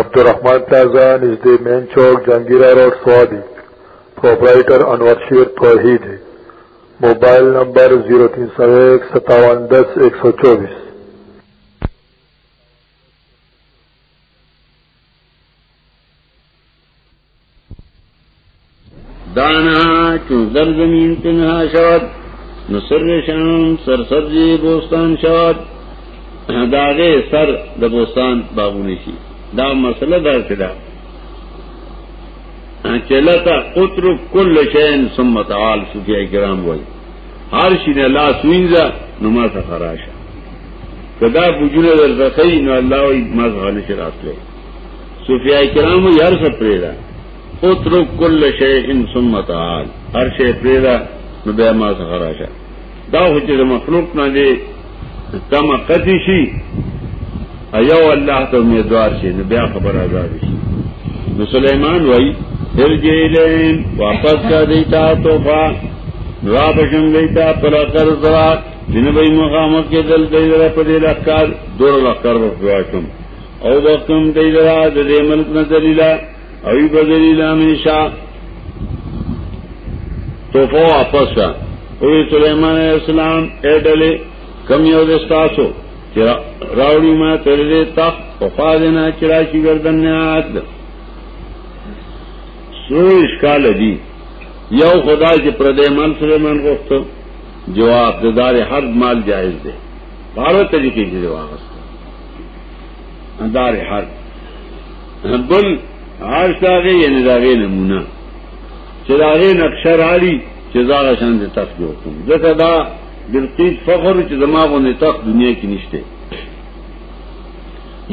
عبدالرحمن پلازا نزد مین چوک جنگیرہ روڈ سوابی پروپرائیٹر انور شیر توحید موبائل نمبر 0301710124 دانا چنزر زمین تنها شود نصر شام سر سبزی بوستان شود داغه سر د بوستان باغونه شي دا مسله دا کړه چلتا قطر کل شین ثم تعال صوفیاء کرام وای هر شي نه لا سوینځه نو ما ته خراشه کدا بوجره ورځخی نو الله وای ما ځغله شي راتله صوفیاء کرام یې هر څه پریدا او تر کل شیء ان ثم تعال هر شی پریدا نو بیا ما څخه راشه دا هو چې مخلوق نه دی تم قتی شي ایو الله ته امیدوار شي نو بیا خبر آزاد شي نو سليمان وای ارجع الیم واپس کا دیتا توفا نوا بشم دیتا پر اثر زرا جنبی مقامت کے دل دیدر پر دل اکار دور اکار وقت واشم او وقم دی لرا د دې ملک نه دلیلا او ای بدلیل همیشه توفو واپس کا او سليمان عليه السلام اډلې کم یو د تاسو چې راوړی ما تر دې تخت په خاله چې راشي گردن نه عاد سو اشکال دی یو خدا چې پردې من سليمان غوښته جواب دار حد مال جائز دی بارو طریقې کې جواب دار حال بل عرش داغه یعنی داغه نمونه چې داغه نقشه راړي چې زاغه شان د تخت جوړ کوم ځکه دا بلقیس فخر چې دماغو نه تخت دنیا کې نشته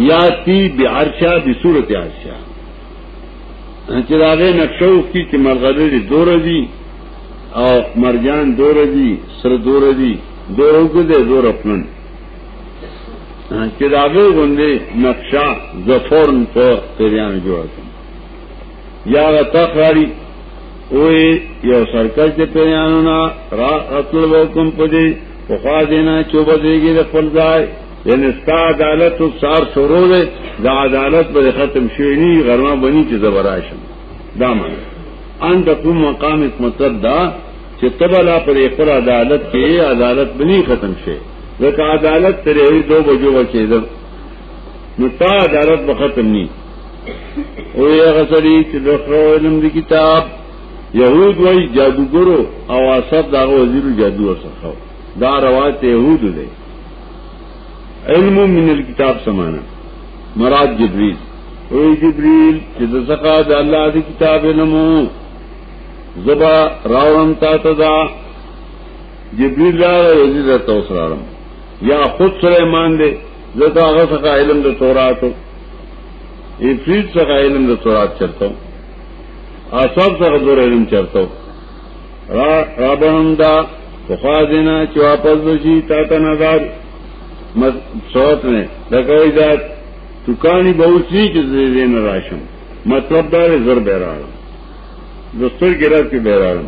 یاتی بعرشا بصورت عرشا چې داغه نقشه وکړي چې مرغلري دور دي او مرجان دور دي سر دور دي دور وګده دور خپل چې دا غو غوندې نقشا زفورن په پیریان جوړ کړ یا تخاری وې یو سرکل چې پیریانو نا را خپل وکم پدې په خوا دینا چوبه دیږي د خپل ځای یعنی ستا عدالت او سار شروع ده دا عدالت به ختم شي نه غرمه بنی چې زبراشم دا معنی ان د کوم مقام مطلب دا چې تبلا پر خپل عدالت کې عدالت بنی ختم شي ځکه عدالت ترې وي دو بجو بچېدل نو تا عدالت به ختم ني او هغه سړي چې د خپل علم دی کتاب يهود وای جادوګرو او اسد دا وزیر جادو ورسخه دا روایت يهود دی علم من الكتاب سمانا مراد جبريل او جبريل چې د زکا د الله دی کتاب علمو زبا راوم تا تدا جبريل لا يزيد توسرارم یا خود سليمان دې زتا هغه څخه علم د تورات او افریت څخه علم د تورات چرته اصحاب څخه دور علم چرته را ربهم دا فخازنا چې واپس وشي تا ته نظر مز صوت نه دا کوي دا دکانی بہت سی چیز دینا راشن مطلب دار زر بہرارم دستور کے رات کے بہرارم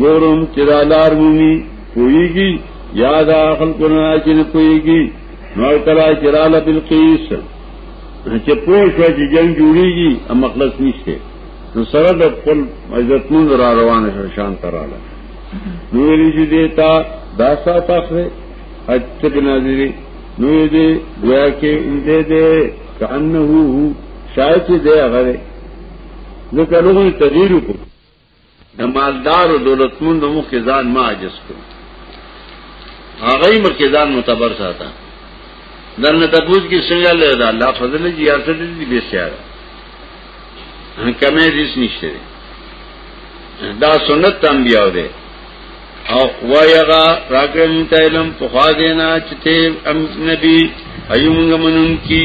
ګورم چې دا لار مومي پويږي یا دا خلقونه چې نه پويږي نو کلا چې را ل بالقیس چې پوه شو چې جنگ جوړيږي ام مخلص نشته نو سره د خپل عزتمن را روان شو شان تراله نو ویلی چې دیتا دا سات اخره اچھا بناظری نو دې گویا کې دې دې کانه هو شاید دې هغه ذکر له تغییر کو د مالدار او دولتمند مو کې ځان ما عجز کو هغه مو کې ځان متبر ساته دنه تبوز کې څنګه له الله فضل جی یار څه دې به سیاره کمې دې نشته دا سنت تم بیاو دی او وایغا راکړم ته علم په خوا دینا چې ته نبی ایومنګ منون کی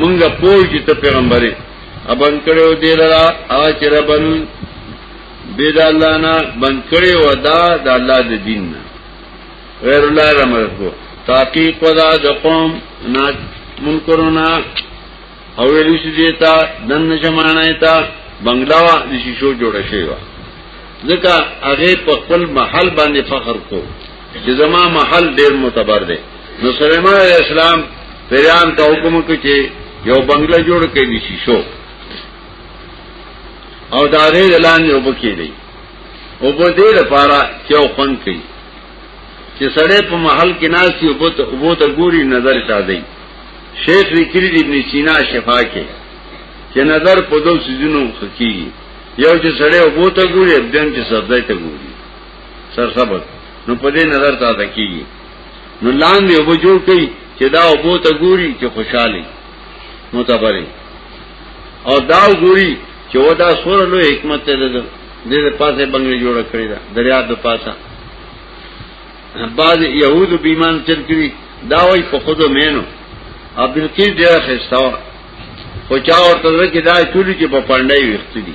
مونږه پوه چې ته پیغمبرې ابن کړو دی لرا اچ ربن بيد الله نه بن کړو دا د الله د دین نه غیر الله رحمت کو تحقیق ودا د قوم نا منکرنا او ویلو چې دیتا دن جمانه تا بنگلاوا د شیشو جوړه شوی و ځکه هغه په خپل محل باندې فخر کو چې زما محل ډیر معتبر دی نو سليمان عليه السلام پیران ته حکم وکړي چې یو بنگله جوړ کړي دي شیشو او دا غیر اعلان یو بکی دی او په دې لپاره چې او خون کوي چې سړی په محل کې ناشي او بوت او بوت ګوري نظر چا دی شیخ ذکری ابن سینا شفا کې چې نظر په دوه سيزونو خکېږي یو چې سړی او بوت ګوري ابدن چې سبزه ته ګوري سرسبز نو په دې نظر تا تکیږي نو لاندې وب جوړ کړي چې دا وبو ته ګوري چې خوشاله متبري او دا ګوري چې ودا سور له حکمت ته ده دې په پاسه بنگلې جوړ کړی دا دریا د پاسه بعض يهود بیمان چل کړی دا وای په خود مینو عبد القیس ډیر خستاو خو چا ورته کې دا چولی چې په پاندای وخت دي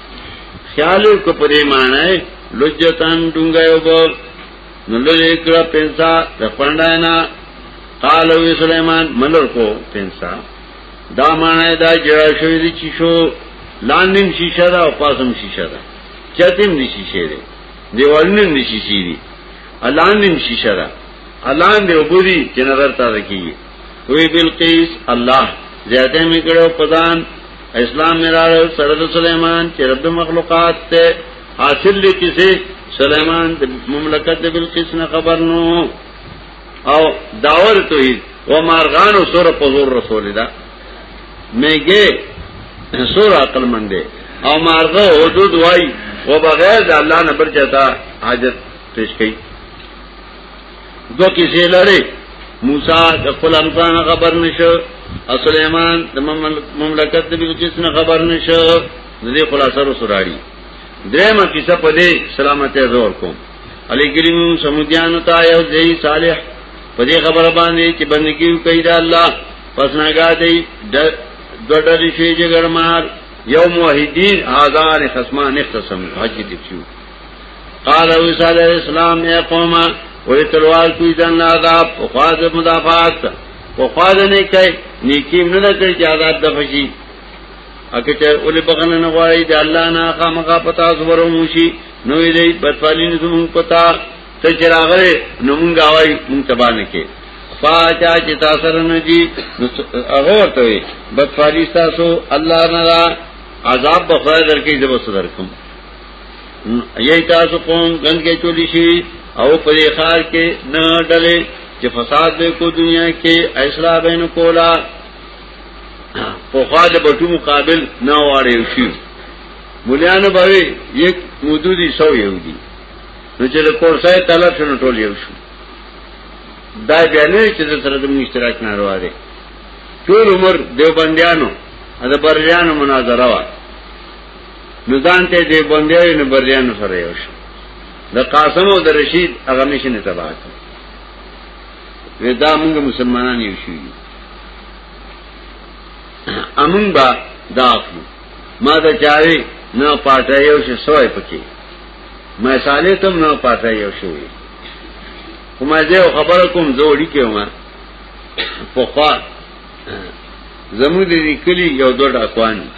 خیال کو پدې معنی لجتان ډونګه یو بل نو لږه کړه پنسا د پنداینا قال وی سليمان ملر کو پنسا دا معنی دا جړا شوې دي چې شو لاندې شیشه دا او پاسم شیشه دا چتیم دي شیشه دي دیوالونه دي شیشه دي الاندې شیشه دا الان دی وګوري چې نظر تازه کیږي وی بلقیس الله زیاته می کړو پدان اسلام میرار سرد سلیمان چې رب مخلوقات ته حاصل دي کسی سلیمان د مملکت د بلقیس نه خبر نو او داور توحید و مارغان و سور پزور رسول دا میگه سور عقل منده او مارغه حدود وای و بغیر د الله نه برچتا حاجت پیش کړي دو کسی لڑی موسیٰ دخل امکان خبر نشو او سلیمان د مملکت د بلقیس نه خبر نشو دې خلاصه رو سراړي درېمه کیسه په دې سلامته زور کوم علی کریم سمودیان تا یو ځای صالح په دې خبره باندې چې بندګي کوي دا الله پس ناګا دی د ډډر شي جګړمار یو موحدین هزار خصمان اختصم حج دي قال عیسی علیہ السلام یا قوم وی تلوار کوي ځان له عذاب په خوا د مدافعات په خوا د نه کوي نیکی نه نه کوي چې عذاب د فشي اګه چې ولې بغنه نه غواړي د الله نه خامخا پتا زبرو موشي نو یې دې بدفالین زمون پتا ته چې راغله نو مونږ آوای مونږ تبا نه کې فاچا چې تاسو نه دي هغه ته بدفالی تاسو الله نه عذاب بخیر درکې زبر صدر کوم یی تاسو قوم ګنګه چولی شي او په دې خار کې نه ډلې چې فساد به کو دنیا کې اصلاح بین کولا په خوا د بټو مقابل نه واړې شي مليانو به یک مودودي سو یو دي نو چې کورسای طلب شنو ټول یو شو دا بیانې چې سره د اشتراک نه ورواره ټول عمر دیوبندیانو د بریانو مناظره وکړه نو ځان ته دې بندیو نه بریانو سره یو شو د قاسم او د رشید هغه مشن تباہ کړ ودا موږ مسلمانان یو شو امون با دا اخلو ما دا چاوی نه پاټه یو شو سوای پکې ما سالې تم نه پاټه یو شو کومه زه خبر کوم زه وړي کوم په خوا زموږ دې کلی یو دوه ډاکوانی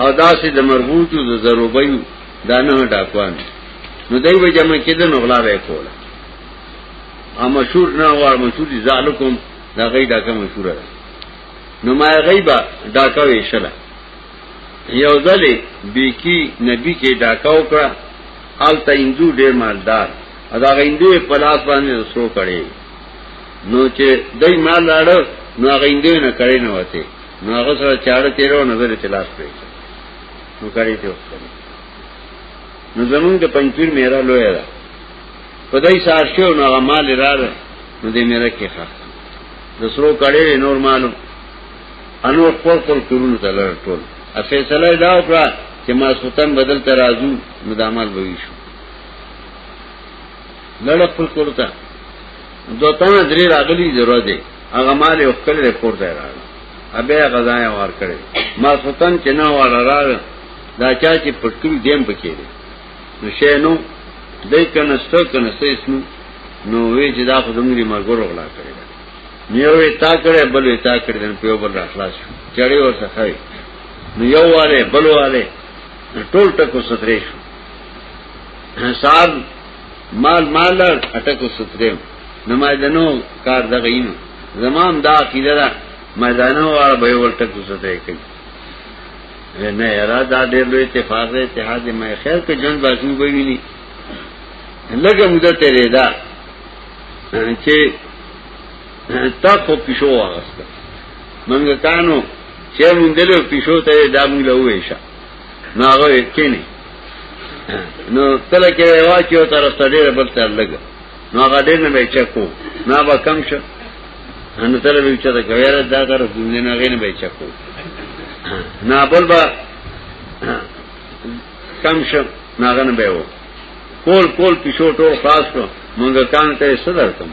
او دا سي د مربوطو د ضربایو دا نه ډاکوان نو دای به جمع کېدل نو غلا به کوله ا مشهور نه و مشهور دي ذالکم دا غي ډاکه مشهور ده نو ما غیبا ډاکه ویشله یو ځلې بیکی نبی کې ډاکه وکړه آل تا هندو ډیر مالدار ادا غ هندو په لاس باندې سرو کړي نو چې دای مال لاړ نو غ هندو نه کړي نه وته نو هغه سره چاړه تیرو نظر اختلاف کړی نو کاری ته وکړي نو زمونږ د پنځیر میرا لوی را پدای سار شو نو هغه مال را ده نو دې میرا کې ښه د سرو کړي نور مالو انو خپل خپل کورونو ته لړ ټول ا فیصله دا وکړه چې ما سوتن بدل ترازو نو د عمل وې شو لړ خپل کورته دوتانه درې راغلي ضرورت دی هغه مال یو کل رپورټ دی راغ ابه غزای وار کړي ما ختن چې نه وار راغ دا چا چې پټکل دیم پکې دی نو شې نو دای کنه ست کنه سیس نو نو وی چې دا خو زموږ مرګور غلا کړی دا نیو وی تا کړه بل وی تا کړه نو په بل راخلاص شو چړې ور سخای نو یو والے بل والے ټول ټکو سترې شو صاحب مال مال اٹکو سترې نمایدنو کار دغه یې زمام دا عقیده ده میدانو واړه به ورته کوسته کوي نه یرا دا ډېر لوی اتفاق دی اتحاد مې خیر کې جن باسو به ویني لګه مده تیرې دا چې تا خو پښو واغسته منګه کانو چې مونږ دلو پښو ته دا مونږ له وې شه ناغه کینی نو تل کې واچو تر ستړي ربل تر لګ نو هغه ډېر نه به چکو نه به کم شو ان تر به چې دا کوي دا کار دنیا نه غي نه به چکو نه بل با کم شو نه غن به وو کول کول پښو ټو خاص کو مونږ کان ته صدر کوم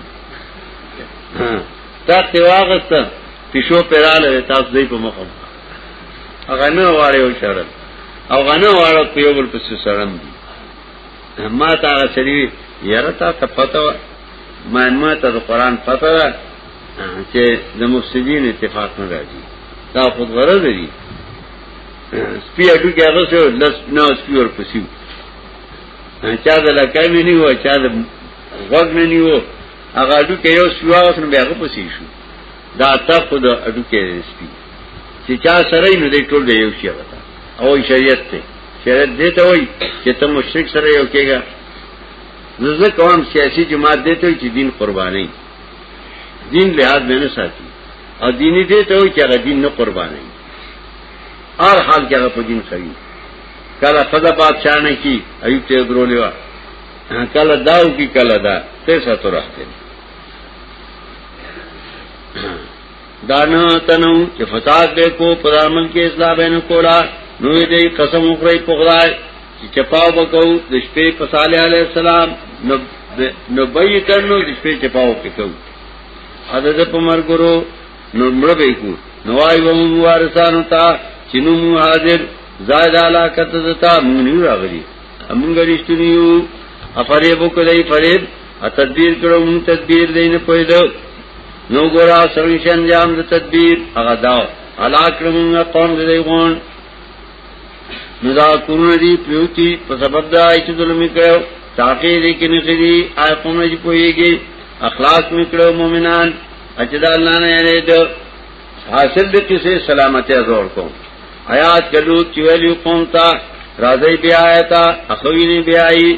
تا ته واغست پښو پراله تاسو دې په مخه هغه نه واره یو شرط او غنه واره په یو بل پس سره دي ما تا سری یاره تا ته پته ما ما ته قرآن پته ده چې د مفسدین اتفاق نه راځي دا خود غرض دی سپی اډو کې هغه څو لس نه سپی ور پسیو چا د لکای مې نه و چا د غوږ نه نیو هغه اډو کې یو سپی واغس نو بیا هغه پسې شو دا تا خود اډو کې سپي چې چا سره نو دې ټول دی یو شي وتا او شریعت ته شریعت دې ته وای چې ته مشرک سره یو کېږي زه کوم سیاسي جماعت دې ته چې دین قرباني دین لحاظ به نه ساتي او دیني دې ته وای چې هغه دین نه قرباني هر حال کې هغه په دین کوي کله خدا بادشاہ نه کی ایوب ته درولې وا کله داو کی کله دا ته ساتو راځي دانا تنو چې فساد به کو پرامن کې اسلام بین کولا نو دې قسم وکړي په خدای چې چپاو وکاو د شپې په صالح علی السلام نو نو به تنو د شپې چپاو وکاو حضرت په مرګرو نو مړ به کو نو وايي وو وارثانو ته چې نو حاضر زائد علاقه ته تا مونږ راغلي مونږ رښتونیو افریبو کدی فریب ا تدبیر کړو مون تدبیر دین په دې نو ګورا سرویش انجام د تدبیر هغه دا هلاک کړو مون قوم دې غون نو دا کورونه دی پیوتی په سبب دا چې ظلم کړو تاکي دې کې نه کړی آی قوم نه پويږي اخلاص میکړو مؤمنان اجدا الله نه یې دې حاصل دې کیسه سلامتی ازور کوم آیات کلو چې ویلو قوم ته راځي بیا آیتا اخوی نه بیا ای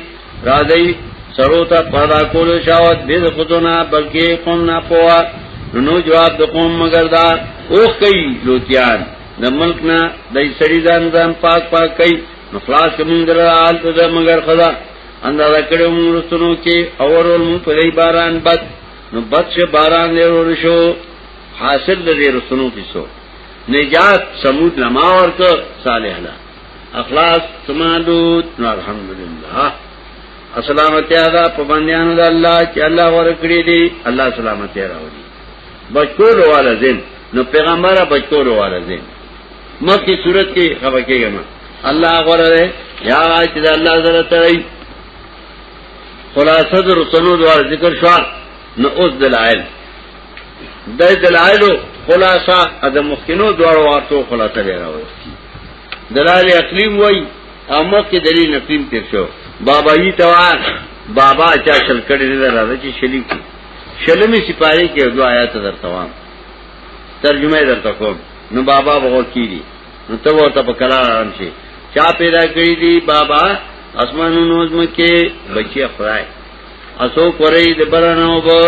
راځي سرو ته پیدا کول شاوت دې خودونه بلکې قوم نه پوا نو جواب د قوم مگر دا اوخ کوي لوتیان د ملک نه د سړي ځان ځان پاک پاک کوي نو خلاص کوم درال ته مگر خدا اندازه کړو موږ رسونو کې اورول موږ په باران بد نو بد شه باران له ورشو حاصل د دې رسونو کیسو نجات سمود لما ورته صالح لا اخلاص سمادود نو الحمدلله اسلامتی دا په باندېانو د الله چې الله ورکړي دي الله سلامتی راوړي بچول والا زم نو پیغمبره بچول والا زم مکه صورت کې خبر کېږم الله غره یا چې د الله سره تړي خلاصه د رسولو دوار ذکر شو نو اوس دلایل د دلایلو خلاصہ د مخکینو دوړو ورته خلاصہ دی راوستي دلایل عقلی وای او مخکې دلیل نقلی تیر شو بابا یی توان بابا چا شل کړی دی راځي چې شلی کی شلمی سپاری کې دوه آیات در توان ترجمه در تکوم نو بابا بغور کیږي نو ته ورته په کلار آرام شي چا پیدا کړی دی بابا اسمانونو زمکه بچی خدای اسو کوری د برنو به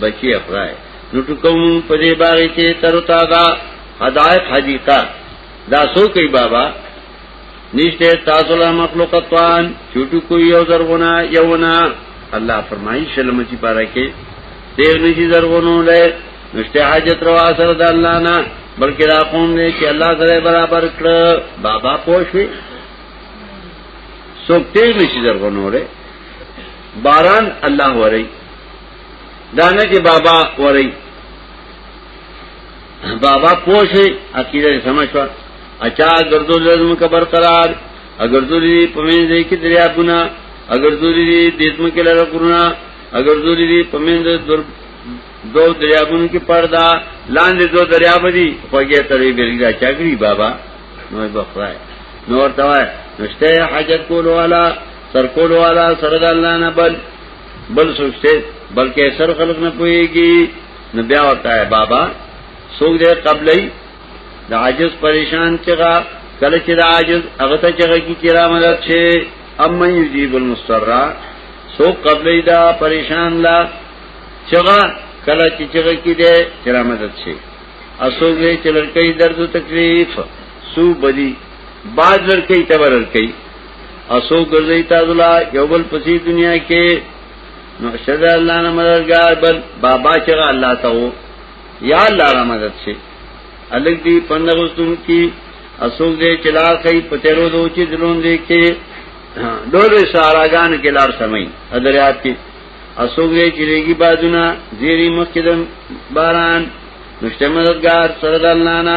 بچی افرای نو ټکوم په دې باغې کې تر تا دا حدائق حدیقه دا سو کوي بابا نشته تاسو له مخلوقاتوان چټو کوي یو زرغونه یونا الله فرمایي شلم چې پاره کې دیر نشي زرغونو له نشته حاجت روا سره د الله نه بلکې را قوم نه چې الله سره برابر کړ بابا پوښوي سوکته نشي زرغونو له باران الله وري دانه کې بابا وري بابا پوښي عقیده سمشوا اچا ګردو لازم کا برقرار اگر دوری پمن دې کې دریا بنا اگر دوری دې دیسم کې لاره کرونا اگر دوری دې پمن دې دو دریابونو کې پردا لاندې دو دریاب دي خوږه ترې بیرګا چاګری بابا نو بخوای نور توای نشته حاجت کولو والا سرکول والا سره د الله نه بل بل سوچته بلکې سر خلق نه پويږي نو بیا وتا ہے بابا سوګ دې قبلې د عاجز پریشان چغا کله چې د عاجز هغه ته چغا کی چیرې مدد شي اما یجیب المستر سو قبلې دا پریشان لا چغا کله چې چغا کی دې چیرې مدد شي اسوګ دې چلړکې درد او تکلیف سو بدی باز لړکې تبرړکې اسو ګرځي تاسو لا یو بل پسې دنیا کې نو شد الله نه مددگار بل بابا چې الله ته وو یا الله را مدد شي الګ دی پندغستون کی اسو دې چلار کوي پتیرو دو چې دلون دې کې ډول ساراګان کې لار سمي ادریات کې اسو دې چلیږي بازونه زیری مخکدم باران نشته مددگار سره الله نه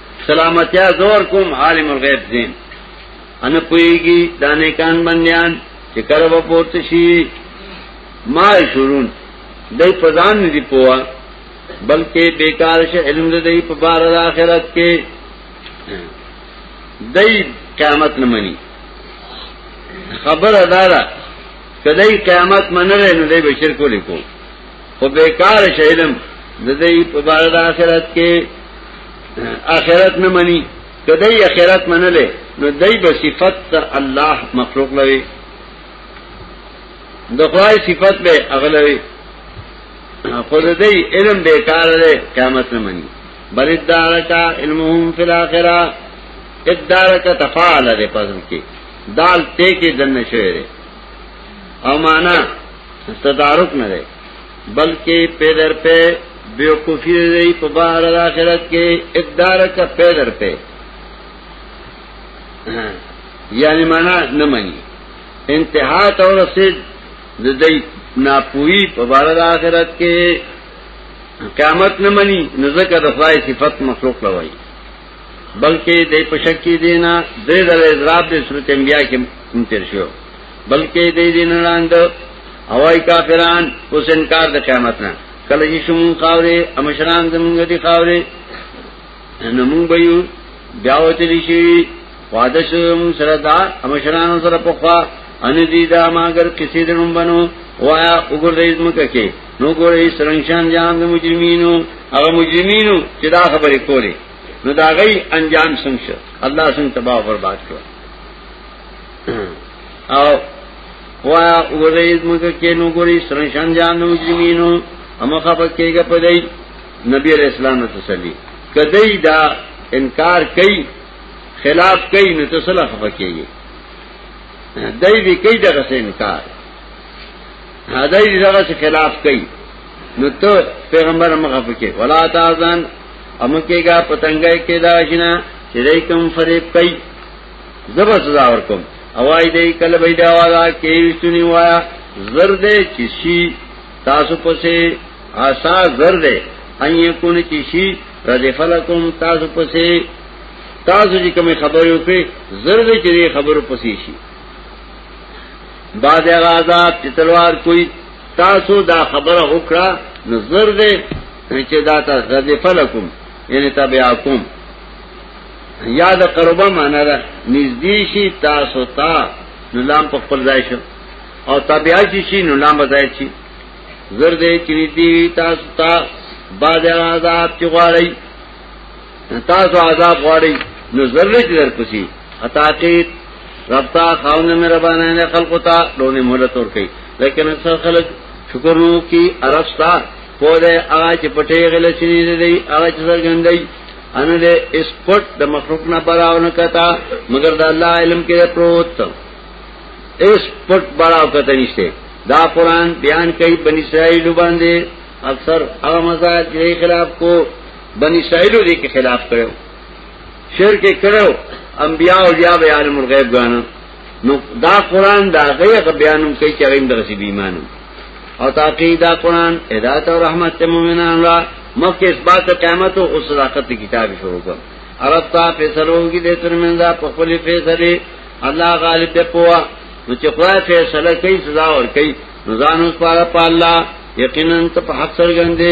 سلامتیا زور کوم عالم الغیب دین ان پویږي دانه کان بندیان چې کله و پورته شي ما شورون دای په ځان نه دی پوها بلکې بیکار شه علم دې په بار د آخرت کې دای قیامت نه مني خبر اداره کدی قیامت منره نه دی بشر کو لیکو خو بیکار شهیدم د دې په بار د آخرت کې آخرت نه مني کله یې آخرت منلې نو دای به صفت ته الله مخلوق لوي د خدای صفت به اغلوي خو د دې علم بیکار دی قیامت نه مني بل ادارک علمهم فی الاخره ادارک تفاعل دی پزم کې دال ته کې دنه شوی او معنا تدارک نه دی بلکې پیدر په بیوقوفی دی په بهر د آخرت کې ادارک پیدر په یعنی معنا نه مانی انتها ته ورسید د دې ناپوهی په بهر د آخرت کې قیامت نه مانی نزدک د خدای صفت مخلوق لوي بلکې د پشکی دینا درې ډول اضراب د صورت انبیاء کې منتر شو بلکې د دین لاند اوای کافران اوس انکار د قیامت نه کله چې شوم قاورې امشران زمونږ دي قاورې نمون بيو بیاوت دي شي وعده شوم سره دا امشران سره په خوا ان دي دا ماګر کسی دنم بنو وایا وګورئ زمکه کې نو ګورې څنګه شان جام د مجرمینو هغه مجرمینو چې دا خبرې کولې نو دا غي انجام څنګه شو الله څنګه تباہ او برباد کړ او وا ورېز موږ کې نو ګورې څنګه شان جام د مجرمینو هم خبر کېږي په دې نبی علیہ السلام ته تسلی کدی دا انکار کوي خلاف کوي نو تسلی خبر کېږي دای وی کوي دغه انکار هدای دې هغه څه خلاف کوي نو ته پیغمبر مخه پکې ولا تازان امکهګه پتنګای کې دا شنه چې دای کوم فریب کوي زبر سزا ورکوم اوای دې کله به دا والا کې وشتنی وایا زر دې چې شي تاسو پسې آسا زر دې ان یکون چې شي رضی فلکم تاسو پسې تاسو چې کوم خبرو کې زر دې چې خبرو پسې شي بعد هغه عذاب چې تلوار کوي تاسو دا خبره وکړه نظر دې چې دا تاسو د فلکم یعنی تبعکم یاد قربا معنا ده نږدې شي تاسو ته نو لام په خپل ځای شو او تبعا چې شي نو لام په ځای شي زر دې چې دې تاسو ته بعد هغه عذاب چې غواړي تاسو عذاب غواړي نو ضرورت درپسي اتاقیت ربتا خاون مې ربانه نه خلقو ته دونه مهلت ور کوي لیکن اکثر خلک شکر نو کی عرفتا په دې هغه چې پټې غلې شنې دي هغه چې څرګندې ان دې اس پټ د مخلوق نه براونه کتا مگر د الله علم کې پروت اس پټ براو کته نشته دا قران بیان کوي بنی اسرائیل باندې اکثر هغه مزاج خلاف کو بنی اسرائیلو دې کې خلاف کړو شرک کړو انبیاء او اولیاء به عالم الغیب غاڼه نو دا قران دا غیغه بیانوم کوي چې غیم درسې بیمانو او تاقی دا قران هدایت او رحمت ته مؤمنان را مکه اثبات قیامت او صداقت کتاب شروع کړ عرب تا فیصلو کی دې ترمنځه په خپل فیصله الله غالب دی پوا نو چې خدای فیصله کوي سزا ور کوي نو ځان اوس پاره په الله یقینا ته په حق سره ګندې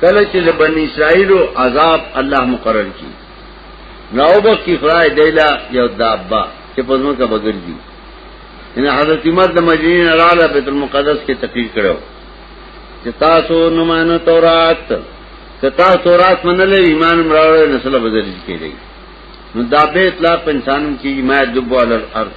کله چې د بنی اسرائیل او عذاب الله مقرر کی نو به کی خدای دیلا یو دابا چې په ځمکه بغرځي ان حضرت عمر د مدینې رااله بیت المقدس کې تقریر کړو چې تاسو نو مان تورات که تاسو تورات منلې ایمان مراوړې نسل بدل کیږي نو دا به اطلاع په انسانم کې ما دبو علل ارض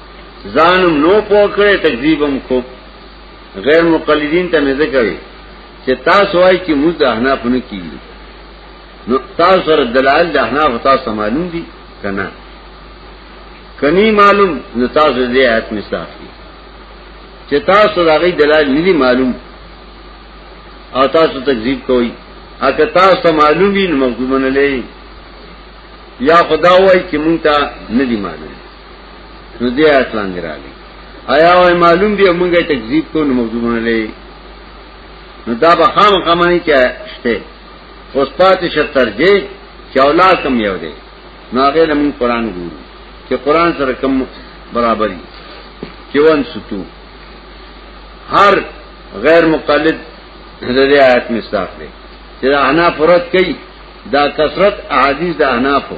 ځانم نو پوکړې تکذیبم کو غیر مقلدین ته مې ذکر چې تاسو وايي چې موږ د احناف نه کیږي نو تاسو سره دلایل د احناف تاسو معلوم دي کنه کني معلوم نو تاسو دې آیت مې صافي چې تاسو دا غي دلایل نه دي معلوم او تاسو تکذیب کوئ اګه تاسو معلومین مغضوبن لې یا خدا وای چې مونږ ته ندی معلوم نو دې آیات لاندې راغلي آیا وای معلوم دی مونږه تکذیب کو نو مخدومونه لې نو دا به خام قمانی چې شته اوس پاتې شتر جې چې اولاد کم یو دی نو هغه لمون قران ګورو چې قران سره کم برابرۍ چې وان ستو هر غیر مقلد د دې آیت مستاق دی چې انا فرت کوي دا کثرت احادیث د احنافو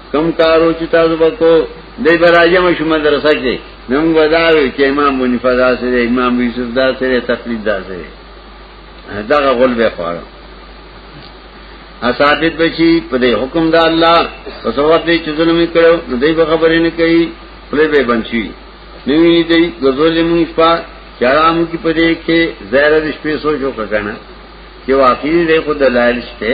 کم کارو چې تاسو وکړو دای براجم شو مدرسه کې نن غداوي چې امام بني فدا سره امام یوسف دا سره تقلید دا سره دا غول به خوړو اسابت بشي په دې حکم دا الله په سبب دې چې ظلم کړو نو دای په خبرې نه کوي پرې به بنشي نوی دې غزولې مونږ په چرام کې په دې کې زهره دې شپې سوچو کنه چې واقعي دې خود دلایل شته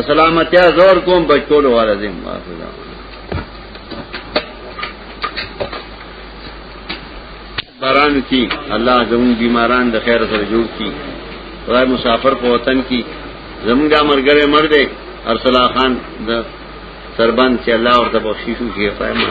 اسلامتیا زور کوم بچول والا زم باران کی الله زمون بیماران د خیر سره جوړ کی خدای مسافر په وطن کی زمونږه مرګره مړ دی ارسلا خان د سربند چې الله ورته بخشیشو کې فائمه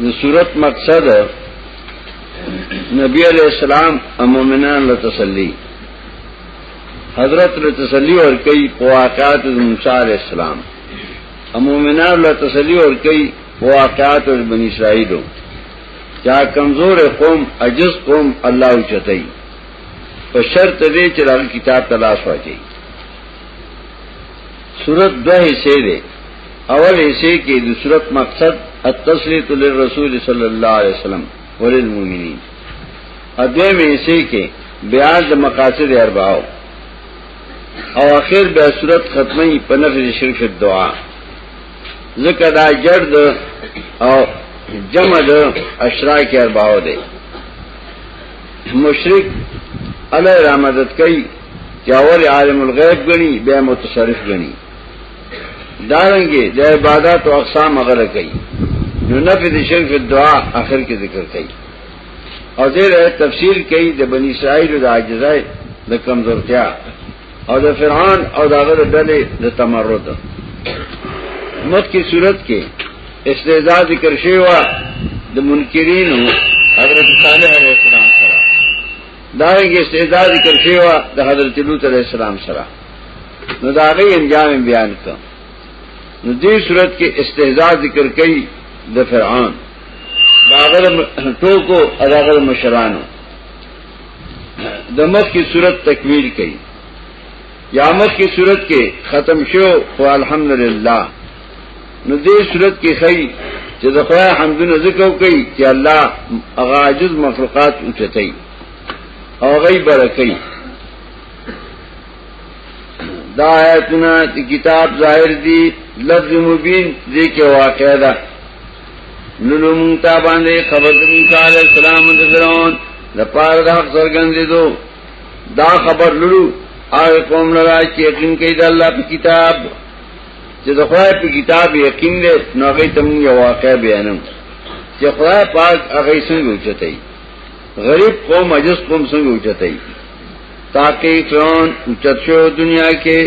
د صورت مقصد نبی علیہ السلام امومنان لتسلی حضرت لتسلی اور کئی واقعات موسیٰ علیہ السلام امومنان لتسلی اور کئی واقعات بنی اسرائیل ہو چا کمزور قوم عجز قوم اللہ چتئی پر شرط دے چرال کتاب تلاش ہو جائی صورت دوه حصے دے اول حصے کې د صورت مقصد التسلیت للرسول صلی الله علیه وسلم وللمؤمنین اځم حصے کې بیان د مقاصد اربعو او اخر به صورت ختمه په نفع شرک دعا ذکر دا جرد او جمع د اشراک اربعو دے مشرک الله را مدد کوي چاول عالم الغیب غنی بیا متصرف غنی دارنګي د عبادت او اقسام غره کوي نو نفي د شرک دعا اخر کې ذکر کوي او دې تفسیر کوي د بنی اسرائیل د عاجزای د کمزورتیا او د فرعون او دغه د ډلې د تمرد مخ کی صورت کې استعزاء ذکر شوی و د منکرین حضرت صالح علیه السلام دارنګه استعداد ذکر شوی و د حضرت لوط علیہ السلام سره نو دا غي انجام بیان کړ نو دې صورت کې استهزاء ذکر کړي د فرعون داغل ټوکو اداغل مشرانو د مخ کی صورت تکمیل کړي یا مخ کی صورت کې ختم شو خو الحمدلله نو دې صورت کې خی چې د خدای حمدونه ذکر کوي چې الله هغه عاجز مخلوقات اوچتای او غي برکای دا آیتونه د کتاب ظاهر دي لفظ مبین دې کې واقع ده نلو مونتا باندې خبر د موسی علی السلام د فرعون د پاره د حق سرګندې دو دا خبر لولو آئے قوم لرا چیقن کئی دا اللہ پی کتاب چې د خدای په کتاب یقین لري نو هغه تم یو واقع بیانم چې خدای پاک هغه څنګه اوچتای غریب قوم عجز قوم څنګه اوچتای تاکي فرعون اوچت شو دنیا کې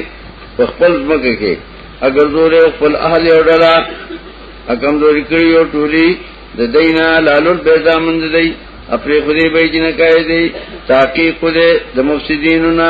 خپل ځمکه کې اگر زوره خپل اهل اورلا حکم زوري کړی او ټولي د دینا لالل بیدا مند دی اپری خودی بی جنکای دی تاقی خودی د مفسدینو نا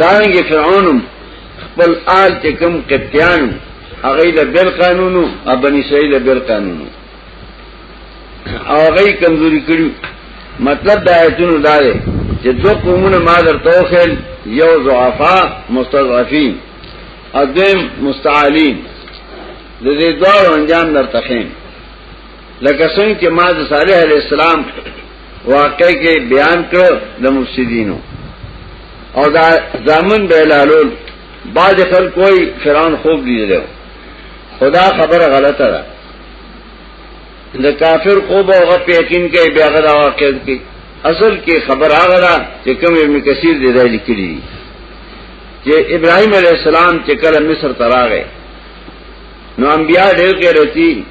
دارنګ فرعون خپل آل چې کوم قبطیان هغه له بل قانونو او بنی اسرائیل له بل قانونو او هغه کمزوري کړی مطلب دا ایتونو دا دی چې دو قومونه ما در توخل یو ضعفا مستضعفین ادم مستعالین د دې دوه انجام در تخیم لکه څنګه چې ما د صالح علی السلام واقعي کې بیان کړ د مفسدینو او دا ځامن بهلالول بعد خل کوئی فرعون خوب لیدلو خدا خبره غلطه ده د کافر خوب او غپ یقین کې بیا غدا واقع کې اصل کې خبر هغه ده چې کوم ابن کثیر دې راځي کړی دي چې ابراهيم عليه السلام چې کله مصر ته راغی نو انبیا ډېر کې رتی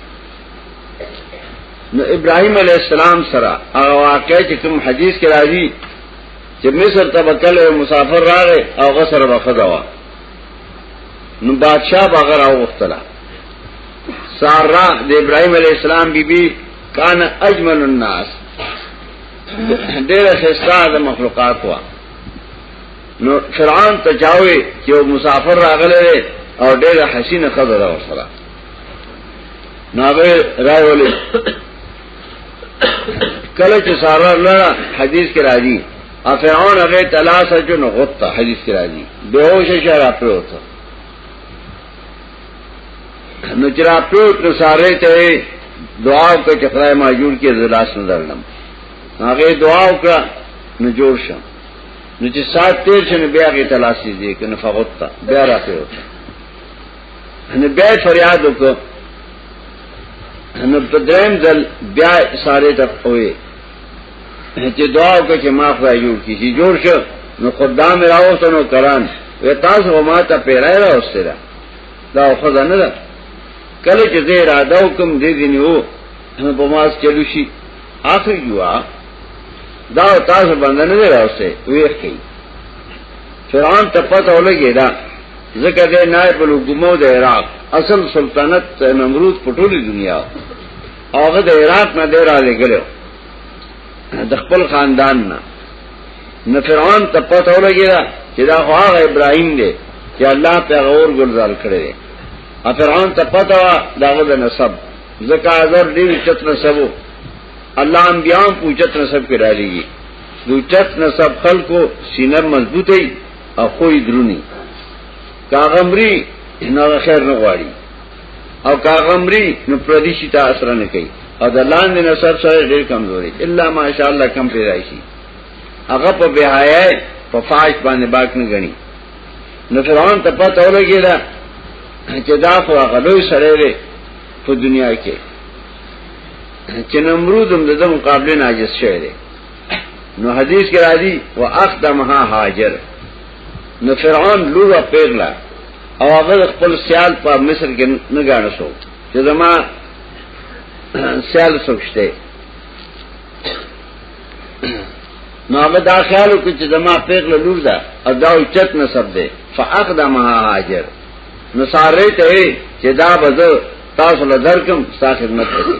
نو ابراهيم عليه السلام سره هغه واقع چې کوم حدیث کې راځي چې مصر ته وکړ مسافر راغې او غسر وخدا وا نو بادشاہ بغیر او وختلا سارا د ابراهيم عليه السلام بیبي بی کان اجمل الناس ډېر خستا د مخلوقات وا نو فرعون ته چاوي چې مسافر راغله او ډېر حسینه خزر ورسره ناغه رائے ولې کله چې سارا نه حدیث کې راځي افعون هغه تلاش جو نه غوته حدیث کې راځي بهوش شهر اپروت نو چې را پروت نو ساره ته دعا وکړه چې خدای ما جوړ کې زلاس نه درلم هغه دعا وکړه نو جوړ شم نو چې سات تیر شنه بیا غي تلاسي دي کنه فغوت بیا راته نو بیا فریاد وکړ نو په دریم ځل بیا ساره ته وې چې دعا وکړه چې ما خدای جوړ کړي چې جوړ شو نو خدام راوته نو کران وې تاسو ما ته پیرای راوسته دا دا خدای نه ده کله چې زه را دا حکم دې دي نو په ماس چلو شي اخر جوا دا تاسو باندې نه راوسته وې کوي فرعون ته پته ولګی دا ځکه د نائب الحکومت د عراق اصل سلطنت نمرود په ټولي دنیا هغه د عراق نه دی را لګلو د خپل خاندان نه نو فرعون ته پته ولګی چې دا هغه ابراهیم دی چې الله په غور ګلزار کړی دی ا فرعون ته پته داغه د نسب زکه اذر دې چت نسبو الله انبیاء پوچت نسب کې راځي دوچت نسب خلکو سینه مضبوطه او خوې درونی کاغمری نو خیر نه غواړي او کاغمری نو پردي شي ته اثر نه کوي او د لاندې نه سر سره ډېر کمزوري الا ماشاء الله کم پیدا شي هغه په بهای په فاش باندې باک نه غني نو فرعون ته پته ولګی دا چې دا خو هغه لوی سره دی په دنیا کې چې نمرود هم د مقابله ناجز شوی دی نو حدیث کې راځي واخدمها هاجر نو فرعون لور پیغلا او هغه خپل سیال په مصر کې نه غاڼه شو چې زما سیال سوچته نو هغه دا خیال وکړ چې زما پیغله لور ده او دا اوچت نسب ده فاقدمها هاجر نو ساره ته چې دا بده تاسو له درکم ستا خدمت کوي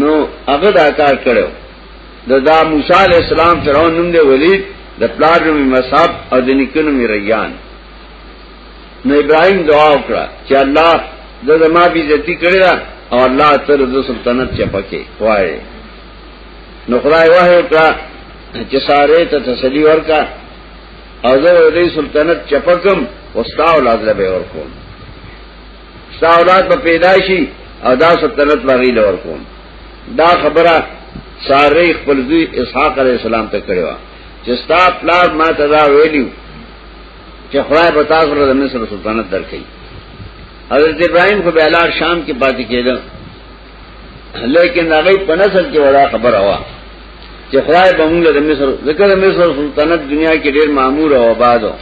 نو هغه دا کار کړو د دا موسی علی السلام فرعون نوم دی ولید د پلار نوم مصعب او د نیکونو می ریان نو ابراهیم دعا وکړه چې الله د زما بي عزتی کړی دا او الله تر د سلطنت چپکه وای نو خدای واه کړه چې ساره ته تسلی ورکا او زه د سلطنت چپکم او ستا اولاد له به ورکوم ستا اولاد به پیدا شي او دا سلطنت باغی لور کوم دا خبره ساره خپل زوی اسحاق علی السلام ته کړو چې ستا پلار ما ته دا ویلیو چې خدای به تاسو له مصر سلطنت درکړي حضرت ابراهيم خو بلار شام کې پاتې کېده لیکن هغه په نسل کې وړا خبره وا چې خدای به موږ له مصر ذکر مصر سلطنت دنیا کې ډېر مامور او آباد و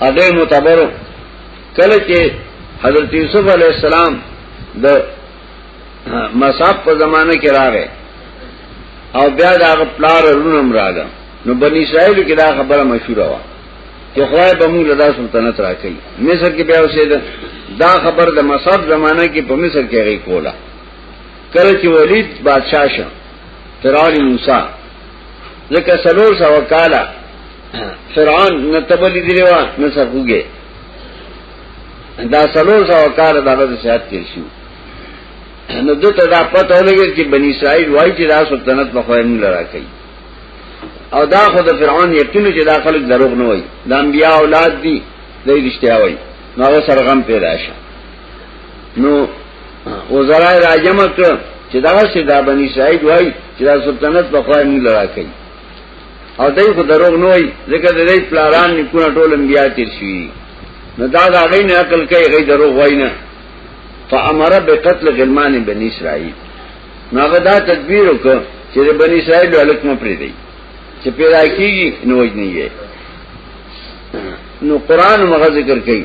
اډه متبر کله چې حضرت یوسف علی السلام د مصاب په زمانه کې راغی او بیا دا پلار رونم راغی نو بنی اسرائیل کې دا خبره مشهوره و چې خدای به موږ لدا سلطنت راکړي مصر کې بیا اوسېد دا خبر د مصاب زمانہ کې په مصر کې غي کولا کله چې ولید بادشاہ شه ترال موسی ځکه سلور سو کالا فرعون نه تبلی دی وا نه سرګوګه دا سلور سو کالا دا د صحت کې شو نو دته دا پته ولګی چې بنی اسرائیل وای چې دا سلطنت په خوای موږ لرا کوي او دا خو د فرعون یقین چې دا خلک دروغ نه وای د انبیا اولاد دي دوی رښتیا وای نو سرغم پیدا شه نو وزرا راجم کړ چې دا څه دا بنی سعید وای چې دا سلطنت په خوای موږ لرا کوي او دای خو دروغ نه وای ځکه د دې پلاران نکونه ټول انبیا تیر شي نو دا دا غي نه عقل کوي غي دروغ وای نه فامر بقتل غلمان بنی اسرائیل نو هغه دا تدبیر وکړ چې د بنی اسرائیل الک مو پرې دی چې پیدا کیږي نو وځنی نو قران مغه ذکر کوي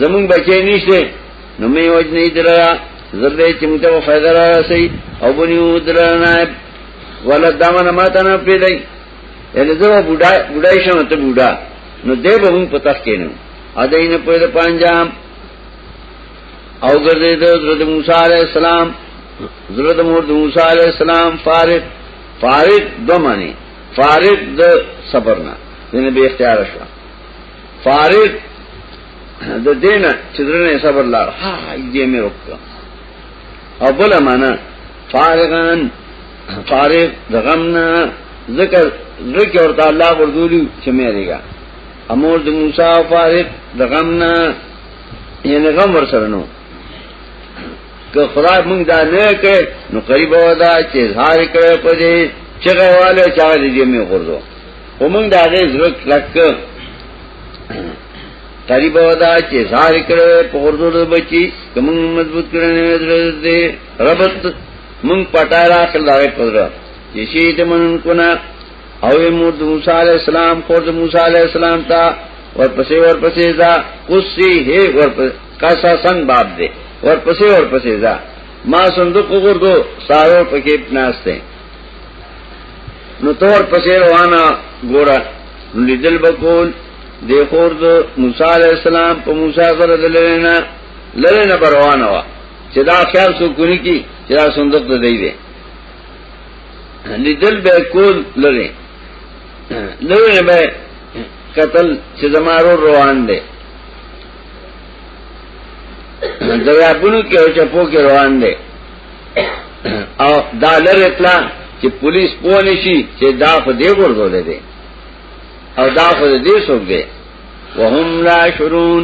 زمون بچی نشته نو می وجه نه درا زرده چې موږ ته فائدہ راځي او بنیو درنه ولا دمن ماته نه پیدای یعنی زه بوډا بوډای شم ته بوډا نو دې به موږ پتاخ کینو ا دې نه په پنجام او ګرځې د حضرت موسی علی السلام حضرت مور د موسی علی السلام فارغ فارغ دمنه فارغ د صبرنا دې به اختیار شو فارغ د دینه چې درنه صبر لار ها دې مې وکړه او بل معنا فارغان فارغ د غم نه ذکر ذکر اور تعالی ورذولی چې مې لريګا امور د موسی فارغ د غم نه یعنی غم ور سره نو که خدای موږ دا نه کړ نو قریب ودا چې اظهار کړو په دې چې غواله چا دې مې ورذو ومنګ دا غي زړه کلک قریب ودا چې ظاهر کړي په ورزور بچي کوم مضبوط کړي دې ربط مونږ پټا را کړل پدرا چې شي دې مونږ کو نه او مو د موسی عليه السلام کو د موسی عليه السلام ته ورپسې ورپسې ځا قصي هي ورپسې کاسا سن باب دې ورپسې ورپسې ځا ما صندوق وګورم سارو پکې پناسته نو تور پسې روانه ګوره نو لیدل بکول د خور د موسی علی السلام په موسی سره دلنه لرنه روانه وا چې دا خیال سو کوي کی چې دا صندوق ته دی دی لیدل به کول لره لره به قتل چې زمارو روان دی دریابونو کې او چپو کې روان دی او دا لر اطلاع چې پولیس پوه نشي چې دا خو دې ورغولې دي او دا خو دې څوک دی وهم لا شرون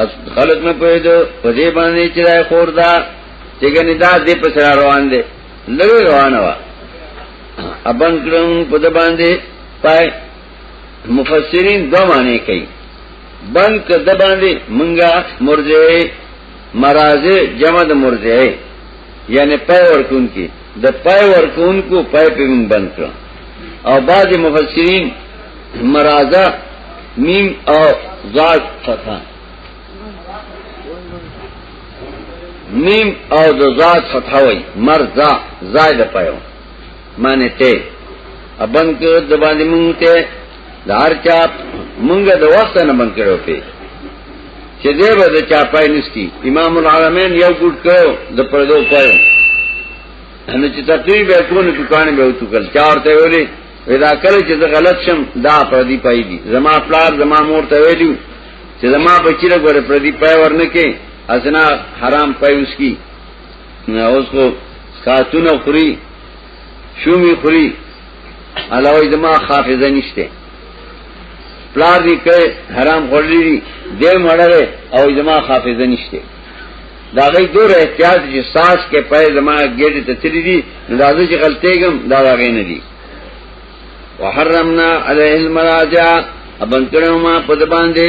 اس خلق نه پېدو په دې باندې چې راي خور دا چې ګنې دا دې په سره روان دي لوي روانه وا ابن کرم په دې باندې پای مفسرین دوه معنی کوي بند کده باندې منګه مرجه مراضع جمع د مرضعه یعنی پای ورکون کی د پای ورکون کو پای په من بند کړ او بعض مفسرین مراضع میم او ذات فتح میم او د ذات فتح وای مرضع زائد پایو معنی ته ابن کې د باندې مونږ ته د هر چا مونږ د وخت نه بند کړو په چې دې به د چا پای نشتی امام العالمین یو ګډ کړو د پردو پای نو چې تقریب به کوونه دکان به وته کل چا ورته ویلي ودا کله چې زه غلط شم دا پردی پای دي زما پلار زما مور ته ویلو چې زما بچی له ګوره پردی پای ورنه کې اسنا حرام پای اوس کی اوس کو خاتون خوري شومی خوري علاوه زما حافظه نشته پلار دې کړ حرام خورلی دي دې مړره او زما حافظه نشته دا غي دور احتیاط چې ساس کې پې زما ګډه ته تللی دي اندازې چې غلطېګم دا راغې نه دي وحرمنا علیه المراجع ابن کړو ما په دبان دې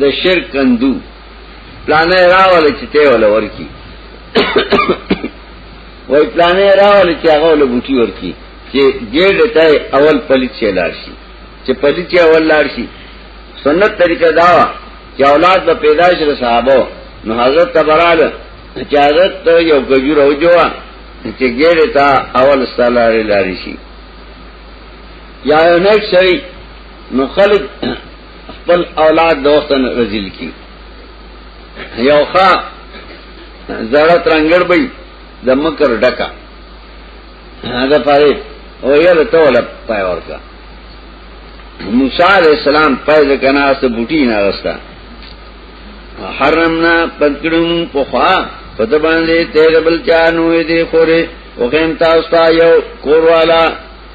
د شرک کندو پلانه راول چې ته ول ورکی وای پلانه راول چې هغه ول بوټي ورکی چې ګډ ته اول پلیت شي لار شي چې پلیت شي اول لار شي سنت طریقه دا چې اولاد به پیدا شي صحابه نو حضرت تبرال چې حضرت یو ګجور او جوا چې ګډ ته اول سالاره لار شي یا یو نک شي نو خلق خپل اولاد دوستن رزیل کی یو خا زړه ترنګړ بې د مکر ډکا دا پاره او یل ته ولا پای ورکا موسی علیہ السلام پیدا کنا اس بوټی نه راستا حرمنا پنکړم په خوا په د باندې تیر بل چانو دې خوره وقیم تاسو یو کور والا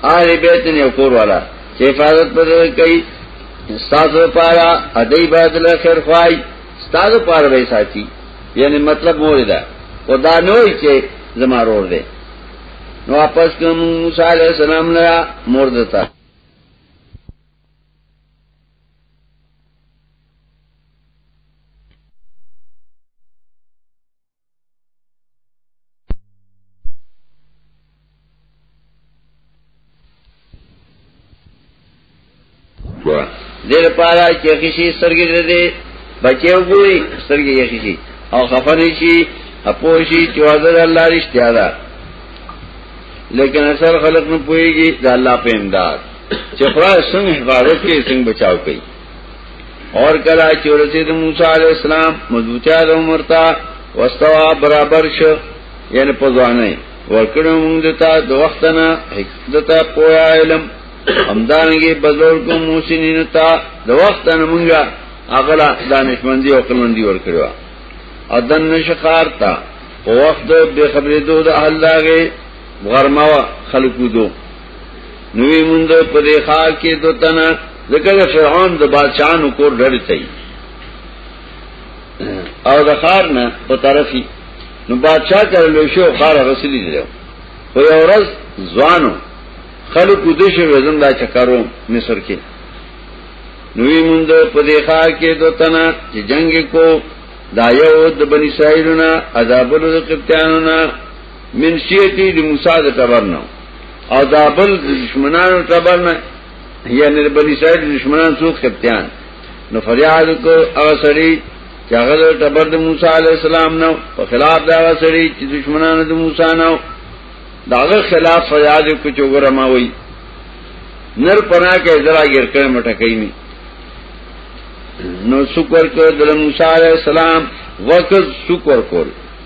آل بیت نے کور والا چې حفاظت پر کوي استاد لپاره ادی بعد له خیر خوای استاد لپاره به ساتي یعنی مطلب مور ده او دا نوې چې زمارور ده نو واپس کوم موسی علیہ السلام نه مور دتا دیر پارا چې خشي سرګې دې بچیو ګوري سرګې یې خشي او خفنې شي اپوشي چې وزر الله رښتیا ده لیکن اثر خلق نه پويږي د الله په امداد چې خدای څنګه حفاظت کوي څنګه بچاو کوي اور کلا چې ورسېد موسی عليه السلام مضبوطه د عمر تا واستوا برابر شو یعنی په ځواني ورکړو موږ دتا د وختنا حکمت پویا علم همدانګي بزرګ کو موسینین تا د وختنا موږ اغلا دانشمندي او قلمندي ورکړو اذن نشخار تا په وخت به خبرې دوه الله غي غرمه خلقو دوه نوی مند په دې خار کې دو تنه ځکه د فرعون د بادشاہانو کور ډړې ته او د خار نه په طرفي نو بادشاہ کړلو شو خار غسلی دی او یو ورځ ځوانو خلق د شي وزن دا چکرو مصر کې نوی مند په دې خار کې دو تنه چې جنگ کو دا یو د بنی اسرائیلونو عذابونو د قبطیانو من شیعتی دی موسیٰ دی تبرنا او دا بل دشمنان تبرنا یعنی بنی اسرائیل دشمنان سو خبتیان نو فریاد کو او سڑی چا غدر تبر دی موسیٰ علیہ السلام نو و خلاف دا او سڑی چی دشمنان دی موسیٰ نو دا غر خلاف فریاد کو چو گرما ہوئی نر پنا کے ذرا گر کر مٹکئی میں نو شکر کو دل موسیٰ علیہ السلام وقت شکر کو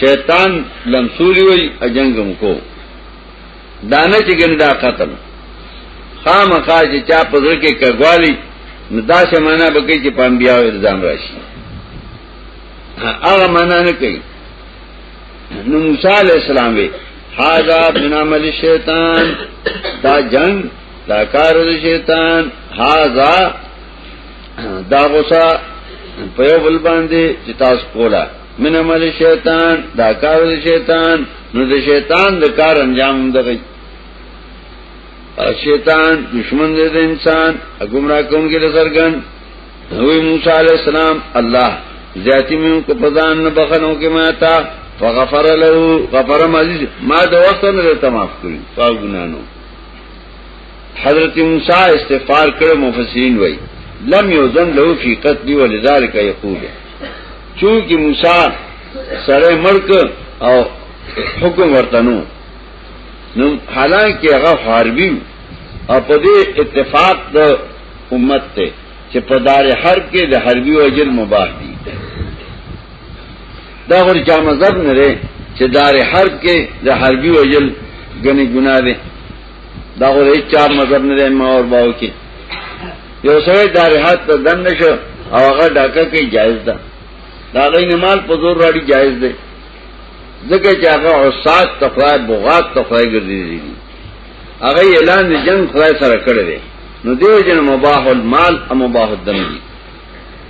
شیطان لمسولی وی اجنګم کو دانه چې ګنې دا قتل خامخا چې چا په ځل کې کګوالی نو دا څه معنا به کوي چې پامبیا او الزام راشي هغه معنا نه کوي نو موسی علی السلام وی هاذا بنامل شیطان دا جنگ دا کار د شیطان هاذا دا غوسه په یو بل باندې چې تاسو کولا من عمل شیطان دا کار د شیطان نو د شیطان د کار انجام دغی شیطان دشمن دې د انسان گمراه کون کې لسرګن نو موسی علی السلام الله ذاتی مې کو پدان نه بخنو کې ما تا فغفر له غفر مزید ما د وخت نه ته معاف کړی پاو ګنانو حضرت موسی استغفار کړو مفسرین وای لم یوزن له فی قتل ولذالک یقول چونکه موسی سره مرک او حکم ورتنو نو حالانکه هغه حربي او په دې اتفاق د امت ته چې په دار حرب کې د حربي وجل مباح دي دا غوړي چې مذهب نه لري چې دار حرب کې د حربي وجل غني ګناه دي دا غوړي چې مذهب نه لري ما اور باو کې یو سره دارحات ته دن نشو او هغه ډاکه کې جایز ده دا غي نمال په زور راړي جایز ده ځکه چې هغه اوسات تخوای بغات تخوای ګرځي دي هغه اعلان د جنگ خدای سره کړی دی نو دیو جن مباح المال او مباح الدم دي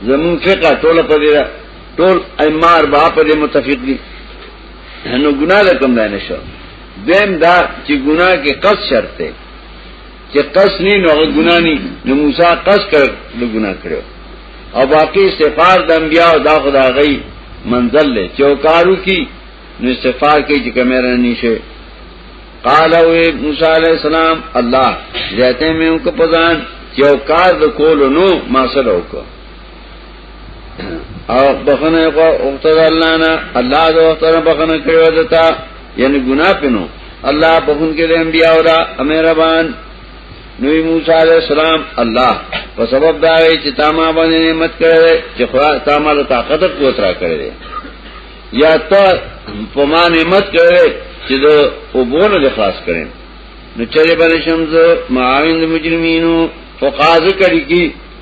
زمون فقہ ټول په دې ټول ایمار با په دې متفق دي نو ګناه لکم نه نشو دیم دا چې ګناه کې قص شرط دی چې قص نه نو هغه ګنا نه نو موسی قص کړ نو ګنا کړو او باقی استغفار د انبیا او دا خدا غي منزل له چوکارو کی نو استغفار کوي چې کمره نشي قال او موسی علیہ السلام الله ذاته مې کو پزان چوکار د کول نو ما سره وکړه او بخنه یو وخت د الله نه الله د وخت نه بخنه کړو دتا یعنی ګناه پینو الله بخون کې د انبیا او دا مهربان نوې موسی علی السلام الله په سبب دا چې تاما باندې نعمت کړې چې خدا تاما له طاقت قوت را کړې یا ته په ما نعمت کړې چې د وګورو د خاص کړې نو چرې باندې شمز معاون مجرمینو فقاز کړي کی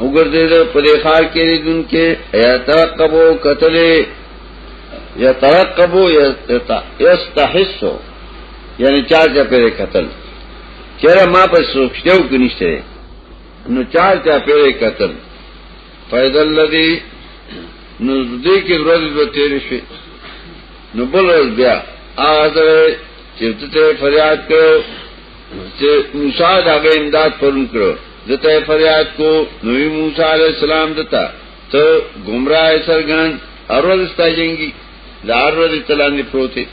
وګرځید په دې خار کې دن کې یا ترقبو قتلې یا ترقبو یا یستحسو یعنی چا چا په قتل چیرې ما په سوچتیو کې نشته نو چا چا په قتل فیض الذی نو دې کې ورځ به تیر شي نو بل ورځ بیا اذر چې ته فریاد کړو چې موسی دا غي امداد پرون کړو دته فریاد کو نوې موسی علی السلام دته ته گمراه سرګان ارول ستا جنگي لار ور تلاندې پروته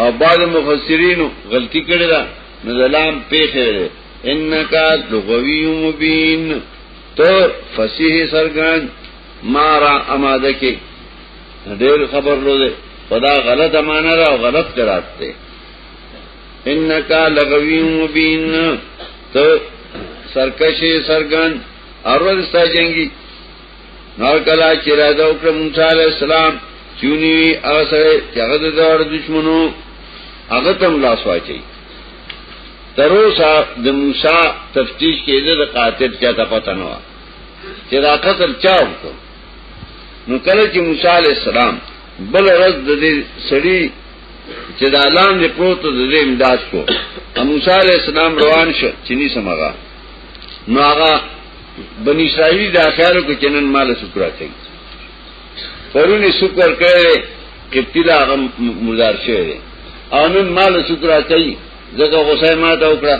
او بعض مفسرین غلطی کړی دا نزلام پیښه ده انک لغوی مبین تو فصیح سرګان مارا اماده کې ډېر خبر لوده خدا غلط امانه را غلط قرات ته انکا لغوی مبین تو سرکش سرگن ارود ستا جنگی نور کلا چی را دا اکر موسیٰ علیہ السلام چونی وی اغسر چی اغد دور دشمنو اغتم لاسوا چی تروسا د موسیٰ تفتیش کی دا قاتل چا تا پتہ نوا چی دا قتل چا اکتو نو کلا چی موسیٰ علیہ السلام بل ورځ د دې سړی چې د اعلان دی پروت د دې امداد کو موسی علی السلام روان شو چینی سمغه نو هغه بنی اسرائیل دا خیال کو چنن مال شکر کوي پرونی شکر کړي کپتیلا هغه مردار شوی او نن مال شکر کوي زګه غصه ما ته وکړه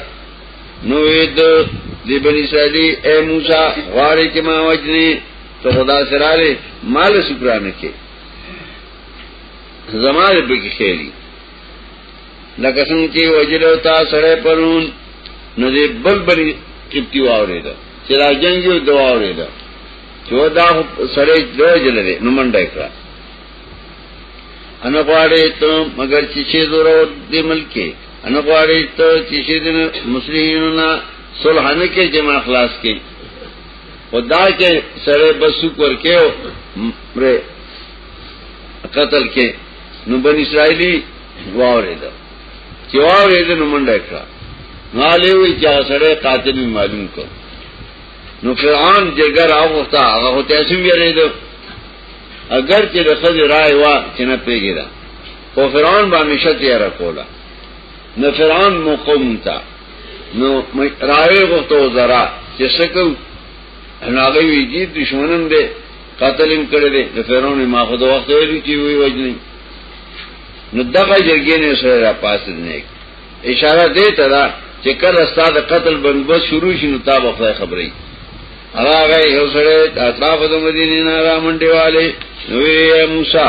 نو وې د دې بنی اسرائیل اے موسی غواړي چې ما وجني ته خدا سره لري مال شکرانه کې زماره به کې خېری لکه څنګه چې وجلو تا سره پرون نو دې بل بل کپتی واورې ده چې را جنگ یو دوا اورې ده چې دا سره دوه جلې نو منډه کړه ان غواړې ته مگر چې شي زور دې ملکه ان غواړې ته چې شي دې مسلمانانو صلح نه کې جما خلاص کې او دا کې سره بسوک ورکیو پر قتل کې نو بن اسرائیلی واورې ده چې واورې ده نو منډه کړه نو علي وی چې سره قاتل معلوم کړ نو فرعون جګر اوغتا هغه هو تاسو یې ده اگر چې د خځې رائے وا چې نه پیګی ده او فرعون باندې شته را کوله نو فرعون مقوم تا نو راوی غوښتو زرا چې سکو هغه وی جی دشمنم دی قتلم کړی دی د فرعون ما خو د وخت ویلو چې وی وجنی نو دغه جرګې نه سره را پاسې نه اشاره دی ته دا چې کله استاد قتل بندوبس شروع شي نو تاسو خپل خبرې هغه یو سره د اطراف د مدینې نه را منډیواله نو موسی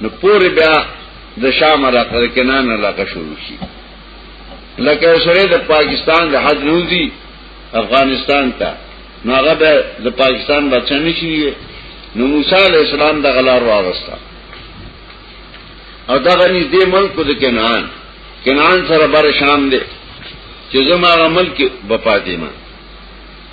نو پوری بیا د شام علاقه د کنان علاقه شروع شي لکه سره د پاکستان د حد نوزي افغانستان ته نو هغه د پاکستان بچا نشي نو موسی علی السلام د غلار واغستا او دا غني دې ملک د کنان کنان سره بر شام دې چې زما عمل کې بپاتې ما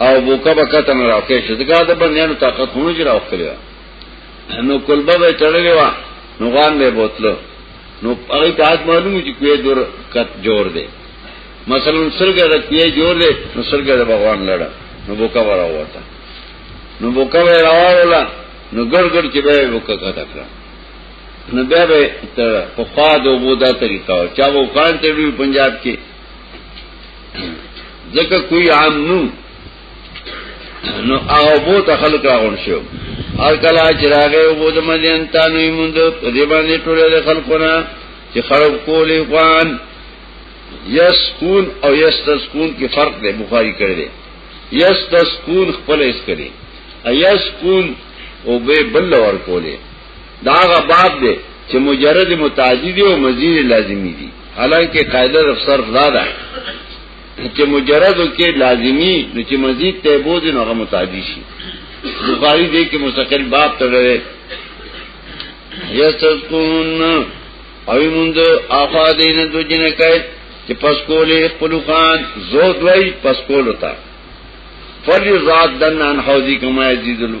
او بوکا به کته نه راوکې شو دغه د بندیانو طاقت هونو چې راوکړي نو کلبه به تړلې و نو غان به بوتلو نو هغه ته حد معلوم چې کوی دور کټ جوړ دی مثلا سرګه د کوی جوړ دی نو سرګه د بغوان لړه نو بوکا به راوته نو بوکا به راوړل نو ګړ ګړ چې به بوکا کته کړه نو بیا به په خوا د وبودا طریقه چا وو کان ته وی پنجاب کې ځکه کوئی عام نو نو هغه بو ته خلق راغون شو هر کله چې راغې وو د مدین تانو یې مونږ په دې باندې ټول د خلقونه چې خراب کولې قوان یسکون او یستسکون کې فرق دی بخاری کړی دی یستسکون خپل اس کړی ایسکون او به بل ور کولې داغه باب دی چې مجرد متعدی دی او مزید لازمی دی حالانکه قاعده د صرف دا ده چې مجرد کې لازمی نو چې مزید ته بوز نه هغه متعدی شي بخاری دې کې مستقل باب تړلې یستذکرون او موږ افادین د جنکای چې پس کولې خپل خان زود وای پس کول وتا فلی ذات دنن حوزی کما یزیدلو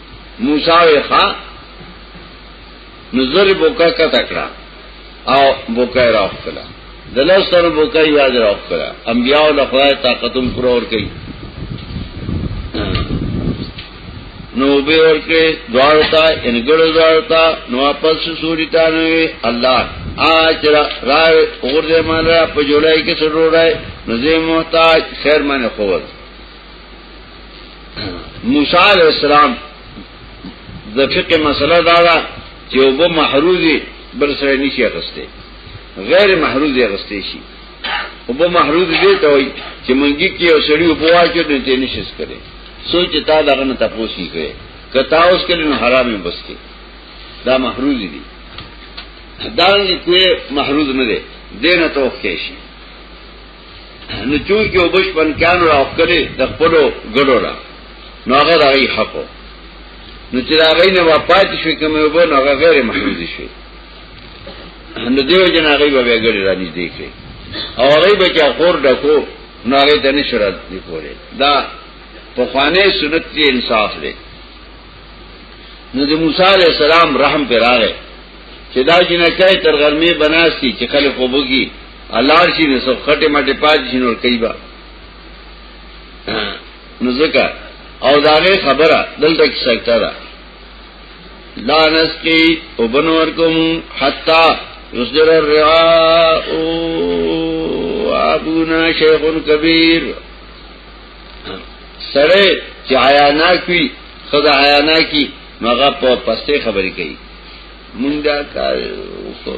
موسی وی ښا نظر بوکا کا تکړه او بوکا راخلا دلس سره بوکا یاد راخلا انبیاء له خدای طاقتوم پر اور کوي نو به ورکه دوارتا ان ګړو دوارتا نو واپس سوري تا نوې الله آج را را اور دې مان را په جولای کې سره راي نو زه محتاج خیر منه قوت موسی علیہ السلام د فقه مسله دا ده چې وبو محروزي بل سره نشي اغسته غیر محروزي اغسته شي وبو محروز دې ته وایي چې منګي کې او سړی وبو واچو دې ته نشس کړي سوچ تا دغه نه تاسو یې کړي کتا اوس کې نه حرام بس کې دا محروز دي دا نه کوی محروز نه دي دینه توخ کې شي نو چون کې وبش پنکانو راوخلې د خپل ګډو را نو هغه راغی حقو نو چې هغه نه واپات شو کوم وبو نو هغه غیر محفوظ شي نو دیو جن هغه به وګړي را نږدې کې او هغه به چې خور ډکو نو هغه د نشرت دی کوله دا په خوانه سنت کې انصاف دی نو د موسی علی السلام رحم پر راغی چې دا جنکای تر غرمه بناستی چې خلک وبږي الله شي نو سب خټه مټه پات شي نور کوي با نو ځکه او داغه خبره دلته کې سکتا ده لا نسقي وبنور کوم حتا يصدر الرعاء ابونا شيخ كبير سره چې عیانا کی خدا عیانا کی مغه په پسته خبرې کوي مونږه کار وکړو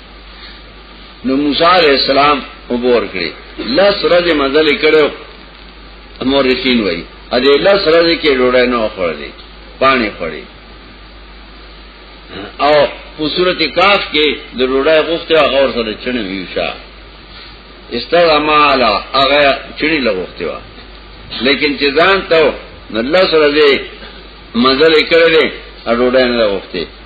نو موسی علیہ السلام عبور کړی لس ورځې مزل کړو مورخین وای ا دې لس ورځې کې ډوډۍ نه خوړلې پانی خوړلې او په صورت کاف کې د ډوډۍ غوښته هغه ور سره چنه ویوشا استغمالا هغه چني لغوښته وا لیکن چې ځان ته نو لس ورځې مزل کړلې ا ډوډۍ نه غوښته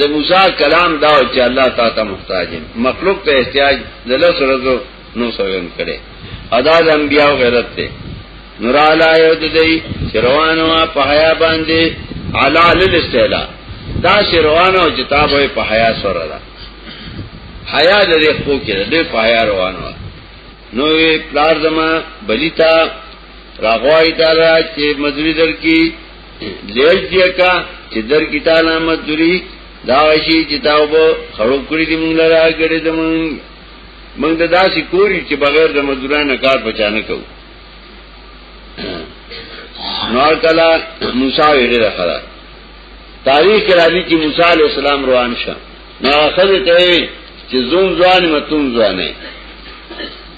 د موسی کلام دا چې الله تعالی ته محتاج مخلوق ته احتیاج د لس ورځو نو سویم کړي ادا د انبیاء غیرت ته نور علی یود دی شروانو په حیا باندې علی للاستعلا دا شروانو چې تابو په حیا سره ده حیا د دې خو کې ده په حیا روانو نو پلار زما بلیتا راغوای تعالی چې مزری در کی لیج دیا کا چې در کی تعالی مزدوری دا شی چې تاوب خړو کړی دی مونږ لرا غړې د مونږ مونږ د داسې کوری چې بغیر د مزدورانو کار پچانه کوو نور کلا موسی ویل راخلا تاریخ کې راځي چې موسی علی السلام روان شه نو اخذ ته چې زوم ځوان متون ځوانه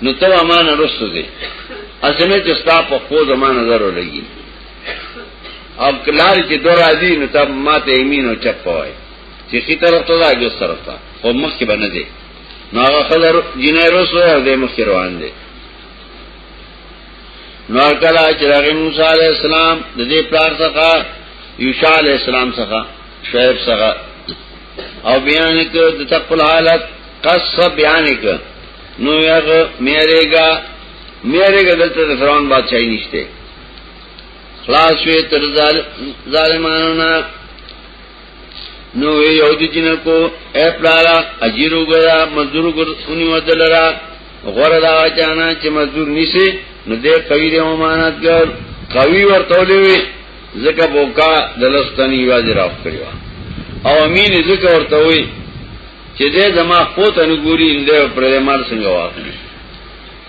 نو ته امانه رسو دي اسنه چې ستا په خو زمانه ضرور لګي او کلار چې دو راځي نو تب ماته یمین او چپ وای چې خي طرف ته دا ګس طرف ته خو مخ کې باندې دي نو هغه خلر جنې رسو او دې مخ روان دي نو کله چې راغی موسی عليه السلام د دې پلار څخه یوشع عليه السلام څخه شعیب څخه او بیان کړ د تقل حالت قص بیان کړ نو یغ میرېګا میرېګا دلته فرعون بادشاہي نشته خلاص شوی تر ظالمانو نه نو یو دي جن کو اے پلارا اجیرو غیا مزدور ګر اونې ودلرا غره دا چانا چې مزدور نشي نو دې کوي دې امانت ګر کوي ورته لوي زکه بوکا دلستانی واځ راو کړو او امین زکه ورته وي چې دې زما پوت انګوري اندې پر مال څنګه واخلي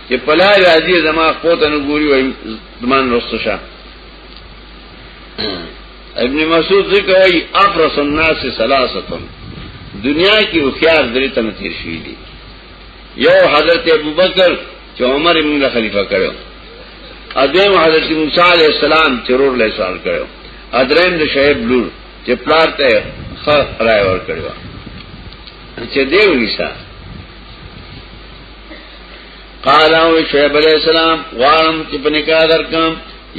چې پلا راځي زما قوت نه ګوري وای دمان رسو شه ابن مسعود ذکر وای افرس الناس ثلاثتم دنیا کې خيار درې تم تیر شي دي یو حضرت ابوبکر چې عمر ابن له خلیفہ کړو ادم حضرت موسی علیہ السلام چرور له سوال کړو ادریم د شعیب لور چې پلار ته خر راي ور کړو چې دیو نشا قال او شعیب علیہ السلام غوارم چې په نکاح درکم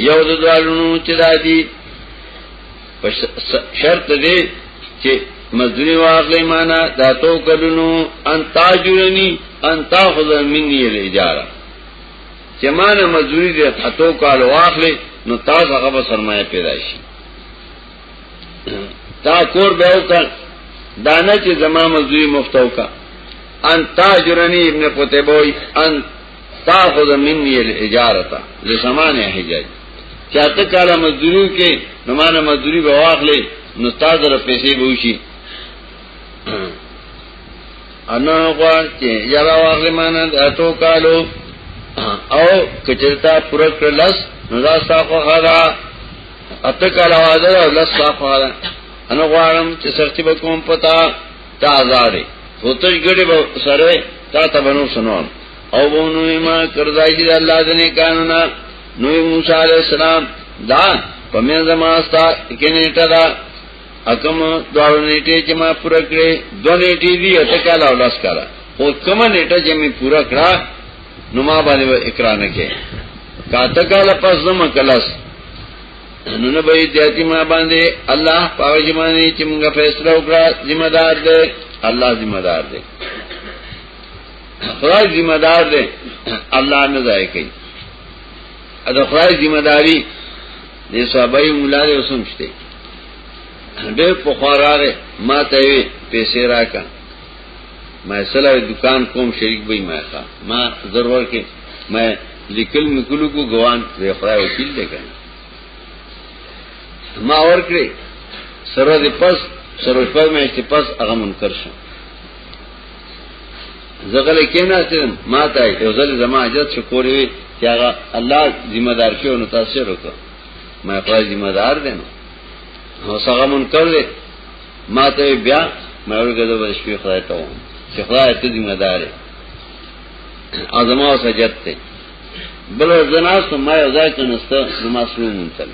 یو د دوالونو چې دادی شرط دی چې مزدوری واغلی مانا داتو کلونو انتا جورنی انتا خضر منی الاجارہ چې مانا مزدوری دی تاتو کال واغلی نو تاسو هغه سرمایه پیدا شي تا کور به وکړ دانه چې زما مزوی مفتو کا ان تاجرنی ابن قتیبه وای ان تاخذ مني الاجارتا لسمان حجاج چاته کاله مزدوری کې نمانه مزدوری به واخلې نو تاسو را پیسې به وشي انا غوا چې یلا واغلی مان اتو کالو او کچرتا پورا کړلس نو دا ساقو خدا اته کاله واده او لس صفه انا غوارم چې سختی به کوم پتا تا آزادې سوتش ګړې به سره تا ته بنو سنوم او بونو ما کردای چې الله دې نه قانونا نو موسی عليه السلام دا پمه زما ستا کې نیټه دا اکم دوړ نیټه چې ما پوره کړې دوه نیټې دي اته کاله او لس کاله او کوم نیټه چې می پوره کړه نو ما باندې و اقرار نه کې کاته کاله پس زما کلاس نو نه به دیاتی ما باندې الله پاوې جمانه چې موږ فیصله وکړه ذمہ دار دی الله ذمہ دار دی خدای ذمہ دار دی الله نه ځای کوي ادا خدای ذمہ داری دې صحابه مولا دې وسمشته ډېر په خوراره ما ته پیسې راکړه ما سره دکان کوم شریک به ما ښا ما ضرور کې ما لیکل مکلو کو ګوان زه خدای وکیل دی کنه ما اور کړی سره دې پس سره په مې چې پس هغه منکر شو زغل کینا چې ما ته یو ځل زما اجازه شکرې چې هغه الله ذمہ دار شو نو تاسو وکړه ما خپل ذمہ دار دینو هو څنګه منکر دی ما ته بیا مې ورګدو به شپې خدای ته وم چې خدای ته ذمہ دار ازما او سجد ته بل زناس ته ما یو ځای کنسته نو ما سلو مونتل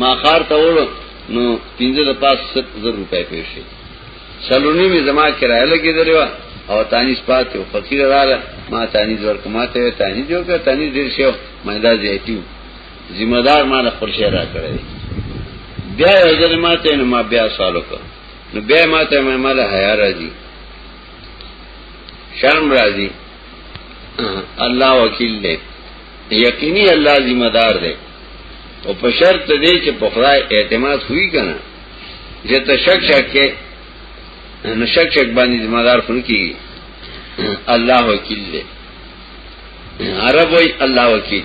ما خار ته وړو نو پینځه د پاس 7000 روپۍ پیسې سلونی می زما کرایه لګې دروا او تانیس پاتې او فقیر رااله ما تانیس ورکما ته تانیس جوړ کړ تانیس ډیر شو مې دا زیاتیو ذمہ دار ما له خپل شهر راکړی بیا یو ځل ما ته نو ما بیا سوال وکړ نو بیا ما ته ما مال حیا راځي شرم راځي الله وکیل دی یقیني الله ذمہ دار دی او په شرط دی چې په خدای اعتماد خوې کنه چې ته شک شک کې نو شک شک باندې ذمہ دار خون کی الله وکیل دی عرب وای الله وکیل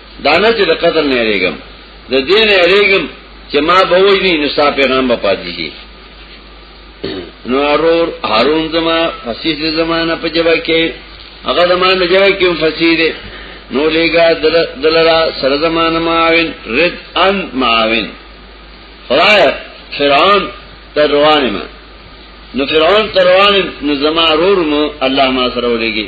دانه چې د قتل نه یریږم د دین نه یریږم چې ما به وایي نو صاحب پیغام به پاتې شي نو ارور هارون زما فصیح زمانہ په جواب کې هغه زمانہ جواب کې فصیح دی نو لګا دلرا سر زمانہ معاون رد ان معاون خدای فرعون تر روانه ما نو فرعون تر روانه نو زما ارور مو الله ما سره ولېږي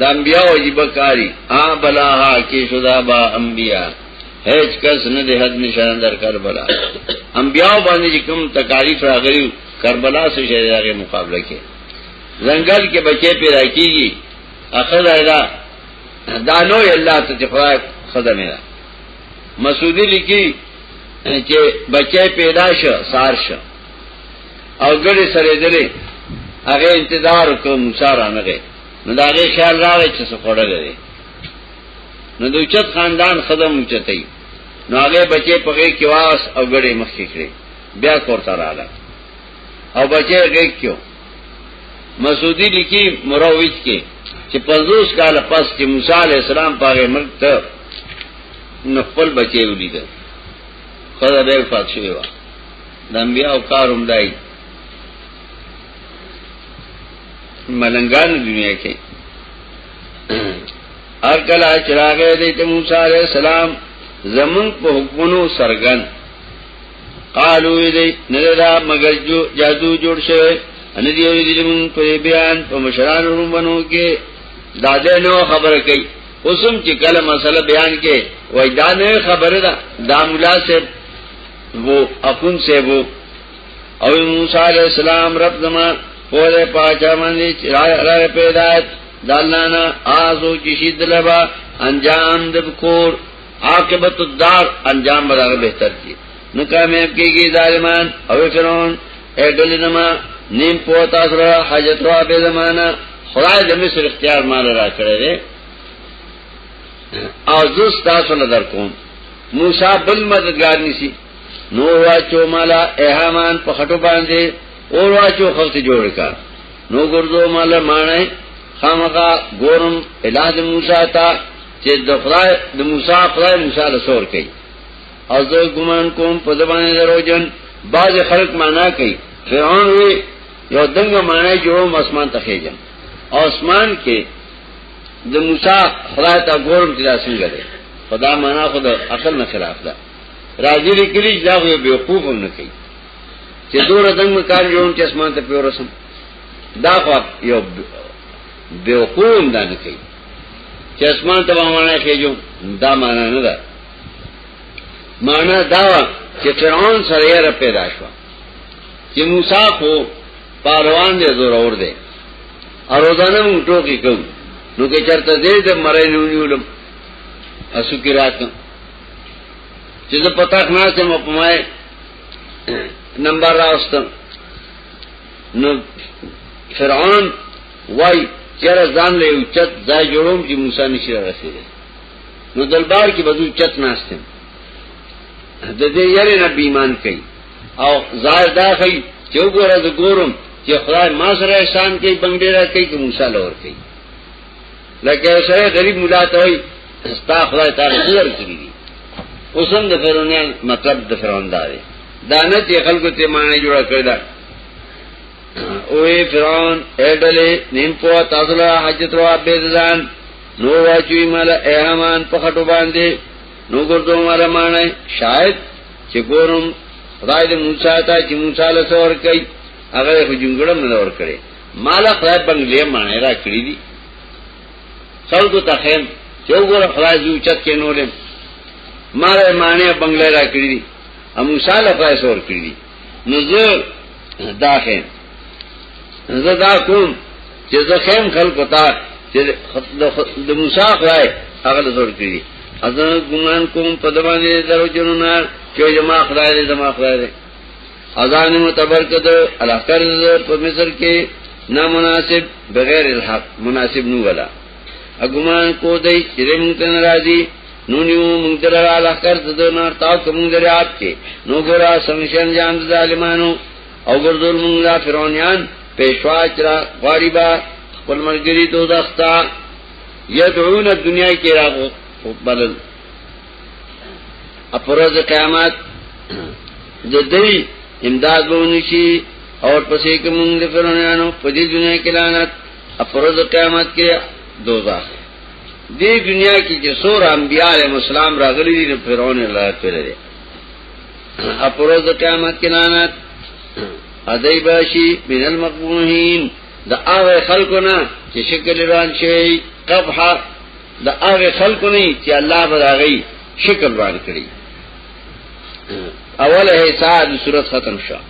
دا انبیاء عجیب کاری آ بلا ها کی شدا با انبیاء هیچ کس نه د حد نشان در کربلا انبیاء باندې کوم تکالیف راغلی کربلا سره شریعه مقابله کې زنګل کې بچې پیدا کیږي اخر ایدا دانو الله ته خدای خدمه ده مسعودی لیکي چې بچې پیدا شو سار شو او ګړې سره دلې هغه انتظار وکړ موسی رانغه نو دا هغه خیال راغی چې څه خړل لري نو د چت خاندان خدم چتای نو هغه بچي په کې کواس او ګړې مخ کې کړې بیا کوړه رااله او بچي هغه کیو مسعودی لیکي مروج کې چې 50 کال پس چې موسی علی السلام پاره ملک ته نو خپل بچي ولیدل خدای به فاتحه د انبیاء او کار هم دای ملنګان دنیا کې هر کله چې راغی دی ته موسی عليه السلام زمون په حکمونو سرګن قالو دې نه دا مگر جو جادو جوړ شوی ان دې وی دې مون په بیان په مشران رومنو کې دادې نو خبره کوي اوسم چې کله مسله بیان کې وای دا نه خبره ده دا مولا صاحب وو اخون سیبو او موسی علیہ السلام رب زما پوره پاچا باندې را پیدایت دالانا آزو کی شید لبا انجام دب کور عاقبت الدار انجام بداغ بہتر کی نکامیب کی گی ظالمان او فرعون اے ڈلی نما نیم پوتا سرا حاجت روا بے زمانہ خدای د مصر اختیار مال را کړی دی او زس تاسو نظر کوم موسی بل مددگار نسی نو واچو مالا احامان په خټو باندې اور واچو خلک جوړ کا نو ګردو مالا مانای خامخا ګورم الاد موسی تا چې د خدای د موسی خدای موسی له سور کوي او زه ګمان کوم په دبانې دروژن بعض خلک معنا کوي فرعون وی یو دنګ معنی جوړو اسمان ته خېجم اسمان کې د موسی خدای ته ګورم چې دا څنګه دی خدا معنا خو د عقل نه خلاف ده راځي لیکلی دا یو بیوقوف هم نه کوي چې دور دنګ کار جوړم چې اسمان ته پیور رسم دا خو یو بیوقوف هم نه کوي چې اسمان ته باندې کېجو دا معنا نه ده معنا دا چې فرعون سره یې پیدا شو چې موسی خو پهلوان دې زور اور دې اروزانه مو ټوکی کوم نو کې چرته دې د مړې نیولم اسو کې راته چې زه پتا خنا سم په مای نمبر راوستم نو فرعون وای چیرې ځان له اوچت ځای جوړوم چې موسی نشي رسیدي نو دلبار کې بدو چت ناشته د دې یاري نه بیمان کوي او ظاهر دا خی چې وګوره د ګورم چې خدای ما سره احسان کوي بنگړي را کوي که موسی لور کوي لکه سره غریب مولا ته وي ستا خدای تعالی څور کړی دي اوسم د فرعونان مطلب د فرعون دا دی دانه چې خلکو ته معنی جوړ کړی دا اوې فرعون اډلې نیم په تاسو له حاجت روا به ځان نو واچوي مال احمان په خټو باندې نو ګردو مال معنی شاید چې ګورم خدای دې موسی ته چې موسی له څور کوي هغه خو جنګړم نه ور کړی مال خدای بنگلې معنی را کړی دي خلکو ته خیم چې وګوره خدای دې چت کې نورم مال معنی بنگلې را کړی دي امو سال خدای څور کړی دي نو زه داخه زه دا کوم چې زه خیم خلق تا چې د موسی خدای هغه له زور کړی اذن ګمان کوم په دمانه درو جنو نه چې جما خدای دې جما خدای دې اذان متبر کده الاخر په مصر کې نامناسب بغیر الحق مناسب نو ولا اګمان کو دې چې موږ ته ناراضي نو نیو مونږ درا لخر د نار تا کوم دریاب کې نو ګرا سمشن جان ظالمانو او ګرځول مونږ لا فرعونیان پېښوا چرا غریبا خپل مرګري دو دستا یدعون دنیا کې راغو بدل اپروز قیامت د دې امداد بونی شي او پسې کوم د فرعونانو په دې دنیا کې لعنت اپروز قیامت کې دوزخ دې دنیا کې چې سور انبیاء علیهم السلام راغلي دي نو فرعون الله پیره دي اپروز د قیامت کې لعنت ادای باشي من المقبوحین د هغه خلکو نه چې شکل روان شي قبح د هغه خلکو نه چې الله براغي شکل روان کړی اول حساب صورت ختم شو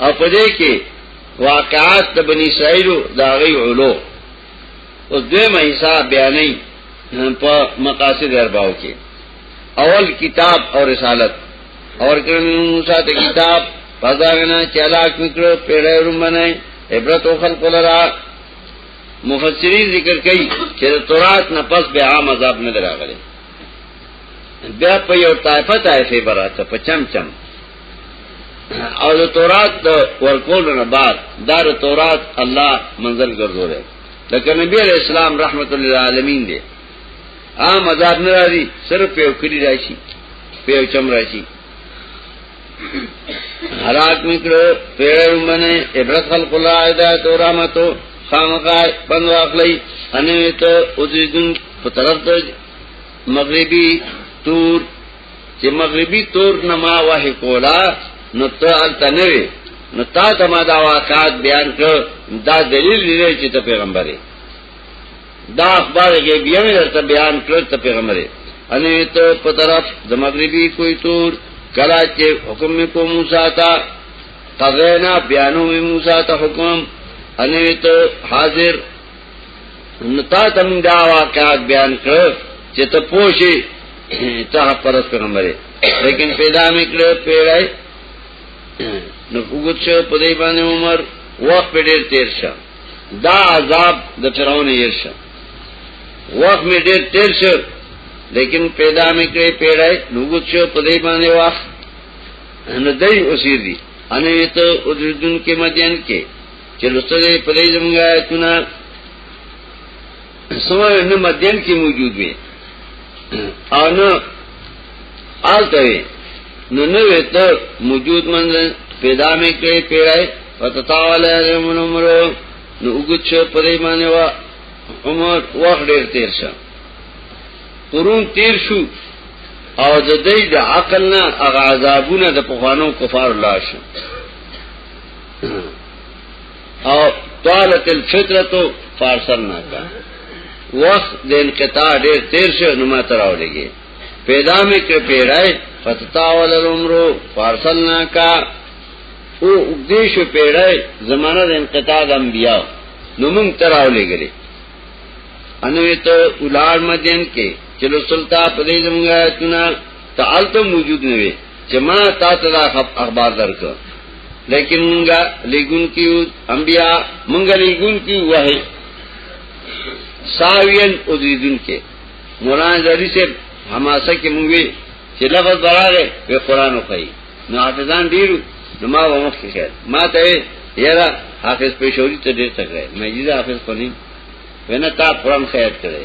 او په دې کې واقعات د بنی اسرائیل دا غي علو او دوی ما حساب بیانې په مقاصد ارباو کې اول کتاب او رسالت اور کړم موسی ته کتاب پزاغنا چلاک میکړو پیړې روم باندې عبرت او خلق لرا مفسرین ذکر کوي چې تورات نه پس به عام عذاب نه دراغلي بیا په یو طائفه طائفه براته په چم چم او د تورات د ورکول نه بعد دار تورات الله منزل ګرځول لکه نبی علیہ السلام رحمت للعالمین دی عام عذاب نه راځي صرف یو کلی راشي په یو چم راشي حالات میکړو پیړو منه عبرت خلق الله هدایت او رحمتو خامخا بند واخلی انویتو او دیدن په طرف ته مغربي تور چې مغربي تور نه ما وه کولا نو ته الته نه وي نو تا ته ما دا واقعات بیان کړ دا دلیل دی چې ته پیغمبر یې دا اخبار کې بیا مې درته بیان کړ ته پیغمبر یې ان ته په طرف د مغربي کوئی تور کلا چې حکم کو موسی تا قضینا بیانو موسی ته حکم ان ته حاضر نو تا ته موږ دا واقعات بیان کړ چې ته پوښي ته پرس پیغمبره لیکن پیدا میکړ پیړای نو وګت شو په دې باندې عمر وخت په ډیر تیر شه دا عذاب د فرعون یې شه وخت می ډیر تیر شه لیکن پیدا میکړ پیړای نو وګت شو په دې باندې وخت نو دای اوسیر دي انه ته اوجدن کې مدین کې چې لسته دې په دې زمونږه آیتونه سمه نه مدین کې موجود وي او نه آلته وي نو نه وي ته موجود منځ پیدا مې کړې پیړای پتتاواله زمونږ عمرو نو وګت شو په دې باندې وا عمر وخت ډیر تیر شو قرون تیر شو او د دې د عقل نه هغه عذابونه د پخوانو کفار لا شو او طالت الفطرتو فارسل نا کا وقت د انقطاع ډیر تیر شو نو ما تراو لګي پیدا می کړ پیړای فتتاول العمرو فارسل نا کا او دیش پیړای زمانہ د انقطاع د انبیا نو مون تراو لګي انوی ته ولار مدین کې چلو سلطان په دې زمونږه تنا تعال ته موجود نه وي چې ما تا ته دا اخبار درک لیکن مونږه لګون کیو انبیا مونږه لګون کیو وه ساویل او دیدون کې مولانا زری سے حماسه کې مونږ وی چې لفظ براغه په قران او کوي نو حافظان ډیرو نو ما ومخ کې خیر ما ته یرا حافظ پېښوري ته ډېر تکړه مې جزا حافظ پني ونه تا قران خیر کړې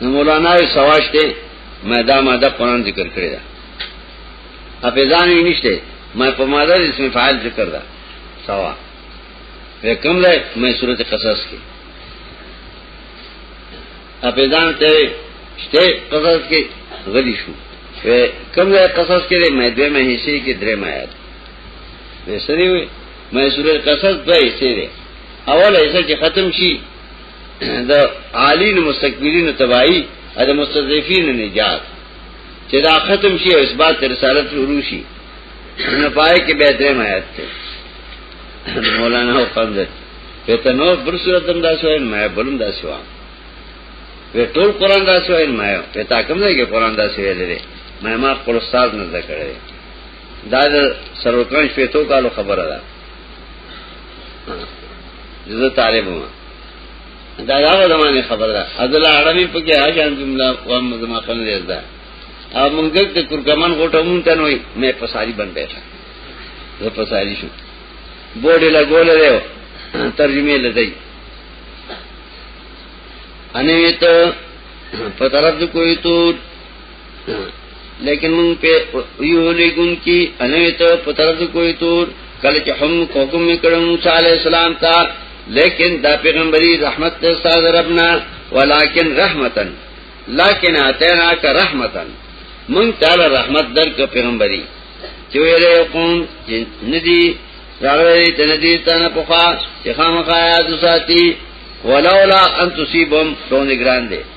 نو مولانا یې سواش ته مې دا ماده قران ذکر کړی دا اپې ځان یې نشته مې په ماده اسم فاعل ذکر دا سوا کوم ځای مې سورته قصص کې اپې ځان ته شته قصص کې غلی شو کوم ځای قصص کې مې دوه مې حصے کې درې مې آیات وې سړي وې مې سورته قصص دوه حصے اول ایسا چې ختم شي د عالین مستكبرین تباہی او د مستضعفین نجات چې دا ختم شي اثبات رسالت شروع شي نو پای کې به درې آیات ته مولانا حکم ده په تنو پر صورت هم دا شوی ما بلم دا شو په ټول قران دا شوی ما په تا کوم ځای کې قران دا شوی لري ما ما خپل استاد نه ذکر کړی دا د سرورکان شپېتو کالو خبره ده زه طالب وم دا هغه زمانه خبره ده ازل اړمي په کې هاجان جمله و مزما خن زیاده او موږ دلته کورکمن غوټه مونږ ته نوې مې په ساری بن بیٹھا زه په ساری شو بورډ لا ګول دی ترجمه لدی انویت په طرف کوئی تو لیکن من پہ یو لیکن کی انوی تو پترد کوئی تور کل چا حم حکم مکڑا موسیٰ علیہ السلام تا لیکن دا پیغمبری رحمت تے ساز ربنا ولیکن رحمتا لیکن آتینا کا رحمتا من تعالی رحمت در کا پیغمبری چوئے لے قوم ندی راغلی تندی تانا پخوا چخام خایا دو ساتی ولولا ان تصیبهم دو نگران دے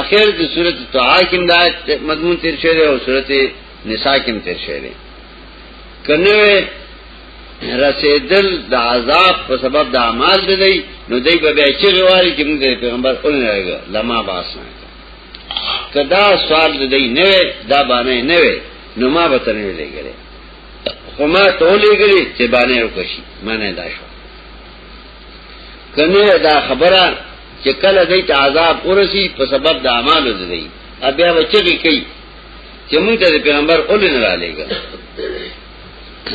آخر د صورت طه کې دا مضمون تیر شوی او صورت نساء کې تیر شوی کنه رسیدل د عذاب په سبب د اعمال دی نو دای په بیا چې غواړي چې موږ د پیغمبر اون راغله لما باسنه کدا سوال دی نه وي دا باندې نه وي نو ما به تنه لګره خو ما ته لګري چې باندې وکشي معنی دا شو کنه دا خبره چې کله دې ته عذاب ورسی په سبب د اعمالو دې بیا بچی کوي چې موږ ته پیغمبر اولې نه را لېګل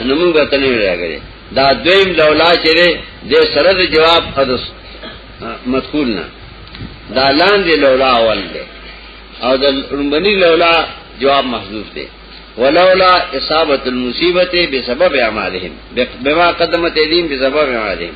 نو موږ ته نه راغلي دا دویم لولا چې دې سره د جواب حدث مدخول نه دا لاندې لولا اول دی او د رمبني لولا جواب محذوف دی ولولا اصابه المصیبه بسبب اعمالهم بما قدمت ايديهم بسبب اعمالهم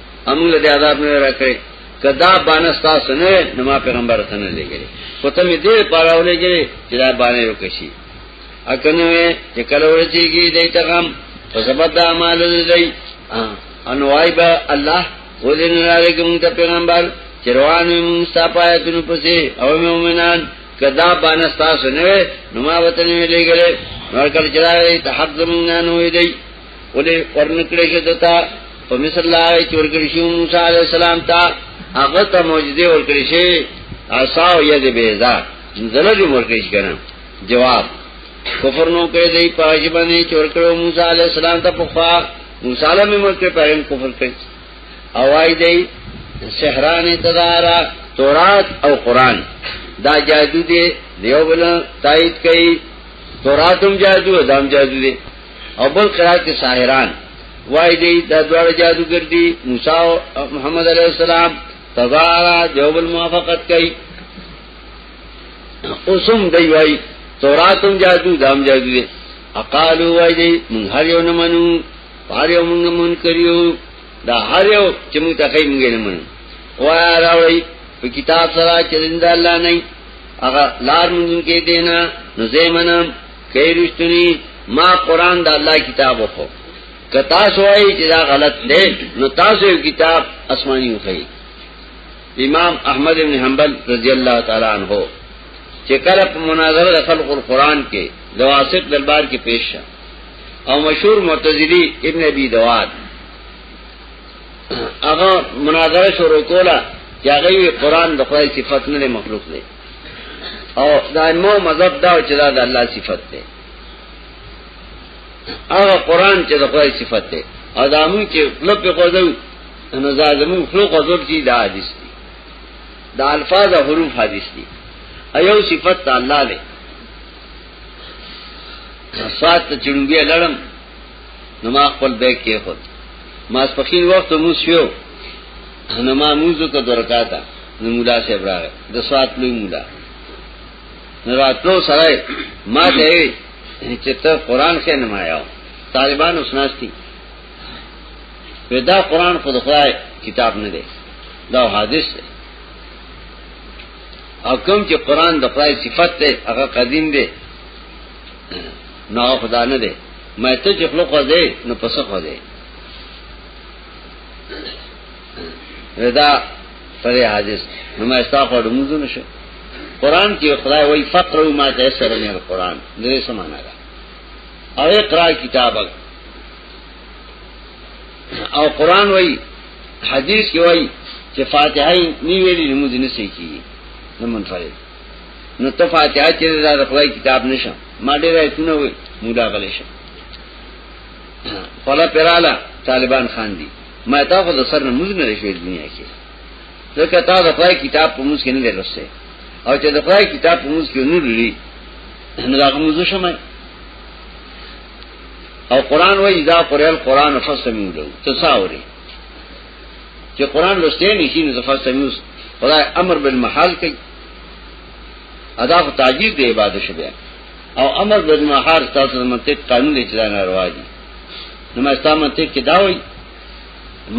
امون له عذاب نه راکړي کدا باندې تاسو نه نو ما پیغمبر ته نه لګي خو ته می دې پاراولې کې چې دا باندې وکشي اکنه چې کله ورچیږي دې ته غم په سبب د اعمال دې انوای با الله وزن علیکم ته پیغمبر چروان موږ صفایتونو پسې او مومنان کدا باندې تاسو نه نو ما وطن ویلې ګره ورکل چرای ته حق زمونږ نه وې دی ولې ورنکړې شه دتا په مثل الله چورګړي شو موسی عليه السلام ته هغه ته معجزه ورکړي شي اصاو يد بيزا زله دې ورکړي شي کنه جواب کفر نو کړې دی پاج باندې چورکړو موسی عليه السلام ته په خوا موسی عليه مې مرکه پرم کفر کړ اوای دی سحران تدارا تورات او قران دا جادو دی دیو بل تایید کړي توراتم جادو دام جادو دی او بل قرات کې ساحران وای دی دا دوړ جادوګر دی موسی او محمد علی السلام تزارا جواب الموافقت کوي اوسم دی وای توراتم جادو دام جادو دی اقالو وای دی من هر یو نه منو هر یو موږ مون کړیو دا هر یو چې موږ ته کوي موږ نه منو وای راوړی په کتاب سره چې زنده الله نه هغه لار مونږ کې دینا نو زه منم کئی رشتنی ما قرآن دا اللہ کتاب اخو کتا سوائی چی دا غلط دے نو تاسو یو کتاب اسمانی اخی امام احمد ابن حنبل رضی اللہ تعالی عنہ چی کل پا مناظر دا خلق القرآن کے دواسط دربار کی پیش شا او مشہور معتزلی ابن ابی دواد اگر مناظر شروع کولا چی اگر قرآن دخلائی صفت نلے مخلوق لے او دا مو مذهب دا چې دا د الله صفت ده هغه قران چې د خدای صفت ده او دا موږ چې خلق په قوزو نو زادمو خلق قوزو چې دا حدیث دي دا الفاظ او حروف حدیث دي ایو صفت الله ده صفات چړوګي لړم نو ما خپل بیگ کې خود ما سپخین وخت مو شو نو ما موزو کو درکاتا نو مولا سے براغ د سوات لوی مولا نو راتلو سره ما ته چې ته قران کې نمایاو طالبان اوسناستی ودا قران خود خدای کتاب نه دی دا حادث دی او کوم چې قران د خدای صفت دی هغه قدیم دی نو خدا نه دی مې ته چې خلق وځي نو پس خو دی ردا پر حادث نو مې ستا په دموزو نشه قران کې خدای وایي فقرو ما ته سره نه قران دې سمانه ده او اقرا کتابک او قران وایي حدیث کې وایي چې فاتحه نیویلې نماز نه سې کیږي نو منفرد نو ته فاتحه چې دا د خدای کتاب نشه ما ډېر ایتونه وې مولا غلې شه خلا پراله طالبان خان دي ما تا خو د سر نه موږ نه شوې دنیا کې ځکه تا د خدای کتاب په موږ کې نه لرسته او چې د خدای کتاب په موږ کې نه لري نو دا موږ شمه او قران وای دا قران قران فصل موږ ته تصاوري چې قران لوستې نه شي نو ځخه سموس خدای امر بالمحال کوي ادا خو تعجیز دی عبادت شبه او امر بالمحال تاسو د منطق قانون دی چې دا ناروا دي نو ما ستاسو منطق کې دا وایي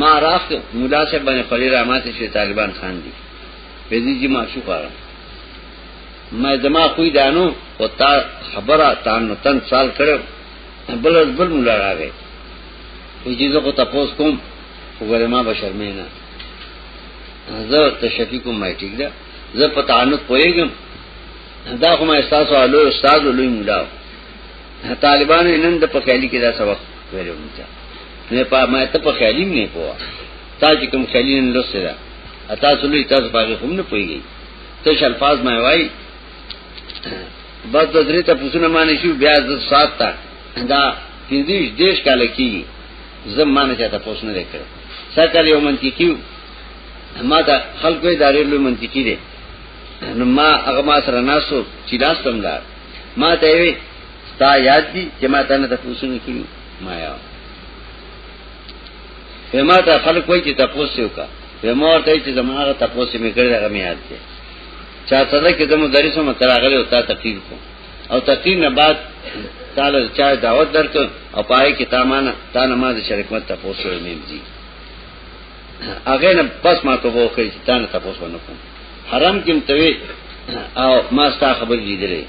ما راخ مولا صاحب باندې خلیل رحمت شي طالبان خان دي په دې چې ما شو پاره ما زما خوې دانو او تا خبره تان تن سال کړو بل بل مولا راغی وی جی زه خو تپوس کوم وګوره ما به شرمې نه زه تشفی کوم ما ټیک ده زه په تعنت پوهیږم دا خو ما احساس او لوی استاد او لوی مولا طالبانو نن د په خیالي کې دا سبق ویلو مونږه نه په ما ته په خیالي نه پوهه تا چې کوم خیالي نه لوسته ده اته سولې تاسو باندې هم نه پوهیږي ته شلفاز ما وای بس د درې ته پوسونه معنی شو بیا د سات تا دا پنځیش دیش کال کی زم معنی چاته پوسنه وکړ سکه یو منطقي ما ته خلکو دارې له منطقي دي نو ما هغه ما سره ناسو چې لاس تم دار ما ته وی ستا یاد دي چې ما ته نه د پوسونه کړو ما یا په ما ته خلک وایي چې تاسو وکړه په مور ته چې زموږه تاسو می کړی هغه می یاد دي چا ته کې د مدرس مو تراغله او تا تقریر کو او تقریر نه بعد تعالی چا دعوت درک او پای کې تامانه تا نماز شریکمت ته پوسو نیم دي هغه نه پس ما ته وو کې تا نه تاسو نه کوم حرام کې متوي او ما ستا خبر لیدلې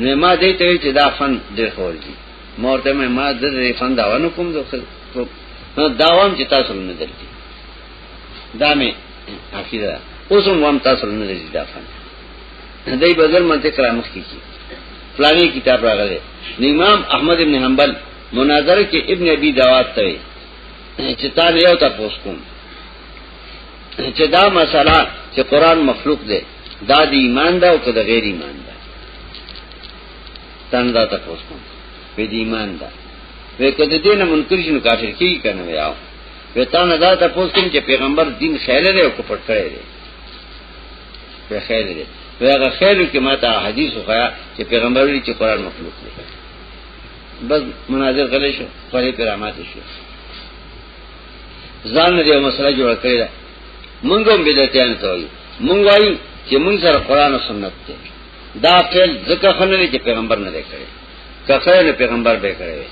نو ما دې ته چې دا فن ډېر خور دي مورته مې ما دې فن دا ونه کوم دوه داوام چې تاسو نه درتي دامه عقیده اوس هم وام تاسو نه لري دا فن دای بدل منطق را مخ کی فلانی کتاب راغله امام احمد ابن حنبل مناظره کې ابن ابي داوود ته چې تا نه یو تاسو کوم چې دا مسله چې قران مخلوق دی دا د ایمان دا او که د غیر ایمان دا تندا تاسو کوم په دې ایمان دا وې کده دې نه منکر شنو کافر کی کنه ویاو وتا نه دا تاسو کوم چې پیغمبر دین خیر لري او کو پټ کړی دی په خیر لري هغه خیر کې ماته حدیث خو چې پیغمبر لري چې قران مخلوق دی بس مناظر غلې شو خوري کرامات شو ځان دې مسله جوړ کړی دا مونږ هم بدعتيان ته وایو مونږ وایو چې مونږ سره قران او سنت دی دا فعل ځکه خنلې چې پیغمبر نه دی کړی که خدای نه پیغمبر به کړی وي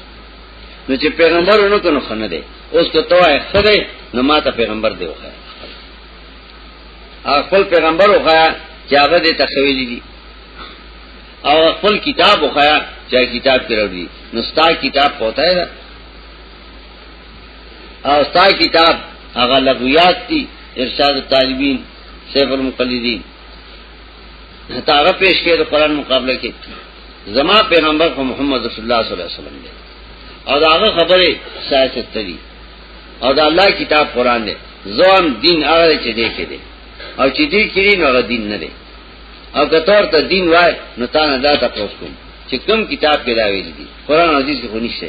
نو چې پیغمبر ونه کنو خنه دی اوس ته توای خدای نو ماته پیغمبر دی وخه خپل پیغمبر وخه چې هغه دې تخویل دي او خپل کتاب وخه چې کتاب کې راوړي نو ستا کتاب پوتا ہے او ستا کتاب هغه لغویات دي ارشاد طالبین سیف المقلدین تاغه پیش کې د قران مقابله کې زما پیغمبر خو محمد رسول الله صلی الله علیه وسلم دی او داغه خبره سیاست تدي او دا الله کتاب قران دی ځوان دین هغه چې دی کې دی او چې دی کې نو هغه دین نه دی او کتور ته دین وای نو تا نه دا تاسو کوم چې کوم کتاب کې دا ویل دي قران عزیز کې خو نشته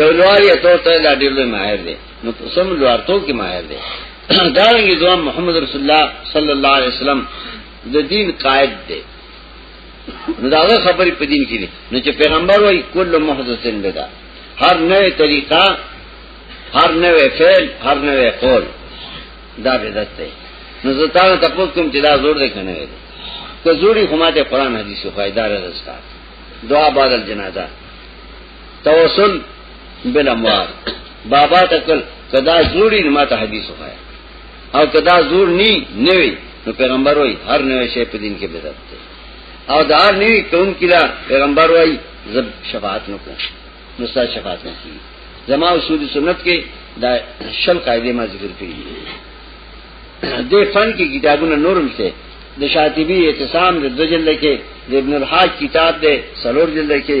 یو لوار یا تو ته دا ډیر لوی ماهر دی نو سم لوار تو کې ماهر دی دا رنګي دوام محمد رسول الله صلی الله علیه وسلم د دین قائد دی نو دا خبرې په دین کې دي نو چې پیغمبر وایي کله محدثین بدا هر نوې طریقہ هر نوې فعل هر نوې قول دا بدعت دی نو زه تاسو ته کوم چې دا زور دی کنه وي که زوري خو ماته قران حدیث فائدہ راځي دعا بعد الجنازه توسل بل اموار بابا تکل کدا زوری نما تا حدیث خوایا او کدا زور نی نوی نو پیغمبر وی هر نوی شی په دین کې بدعت دی او دا هر نوی کون کلا پیغمبر وی زب شفاعت نو کوم نو ستا شفاعت نه کی زما اصول سنت کې دا شل قاعده ما ذکر کړی دې فن کې کتابونه نورم شته د شاطبی اعتصام د دجل کې د ابن الحاج کتاب ده سلور جلد کې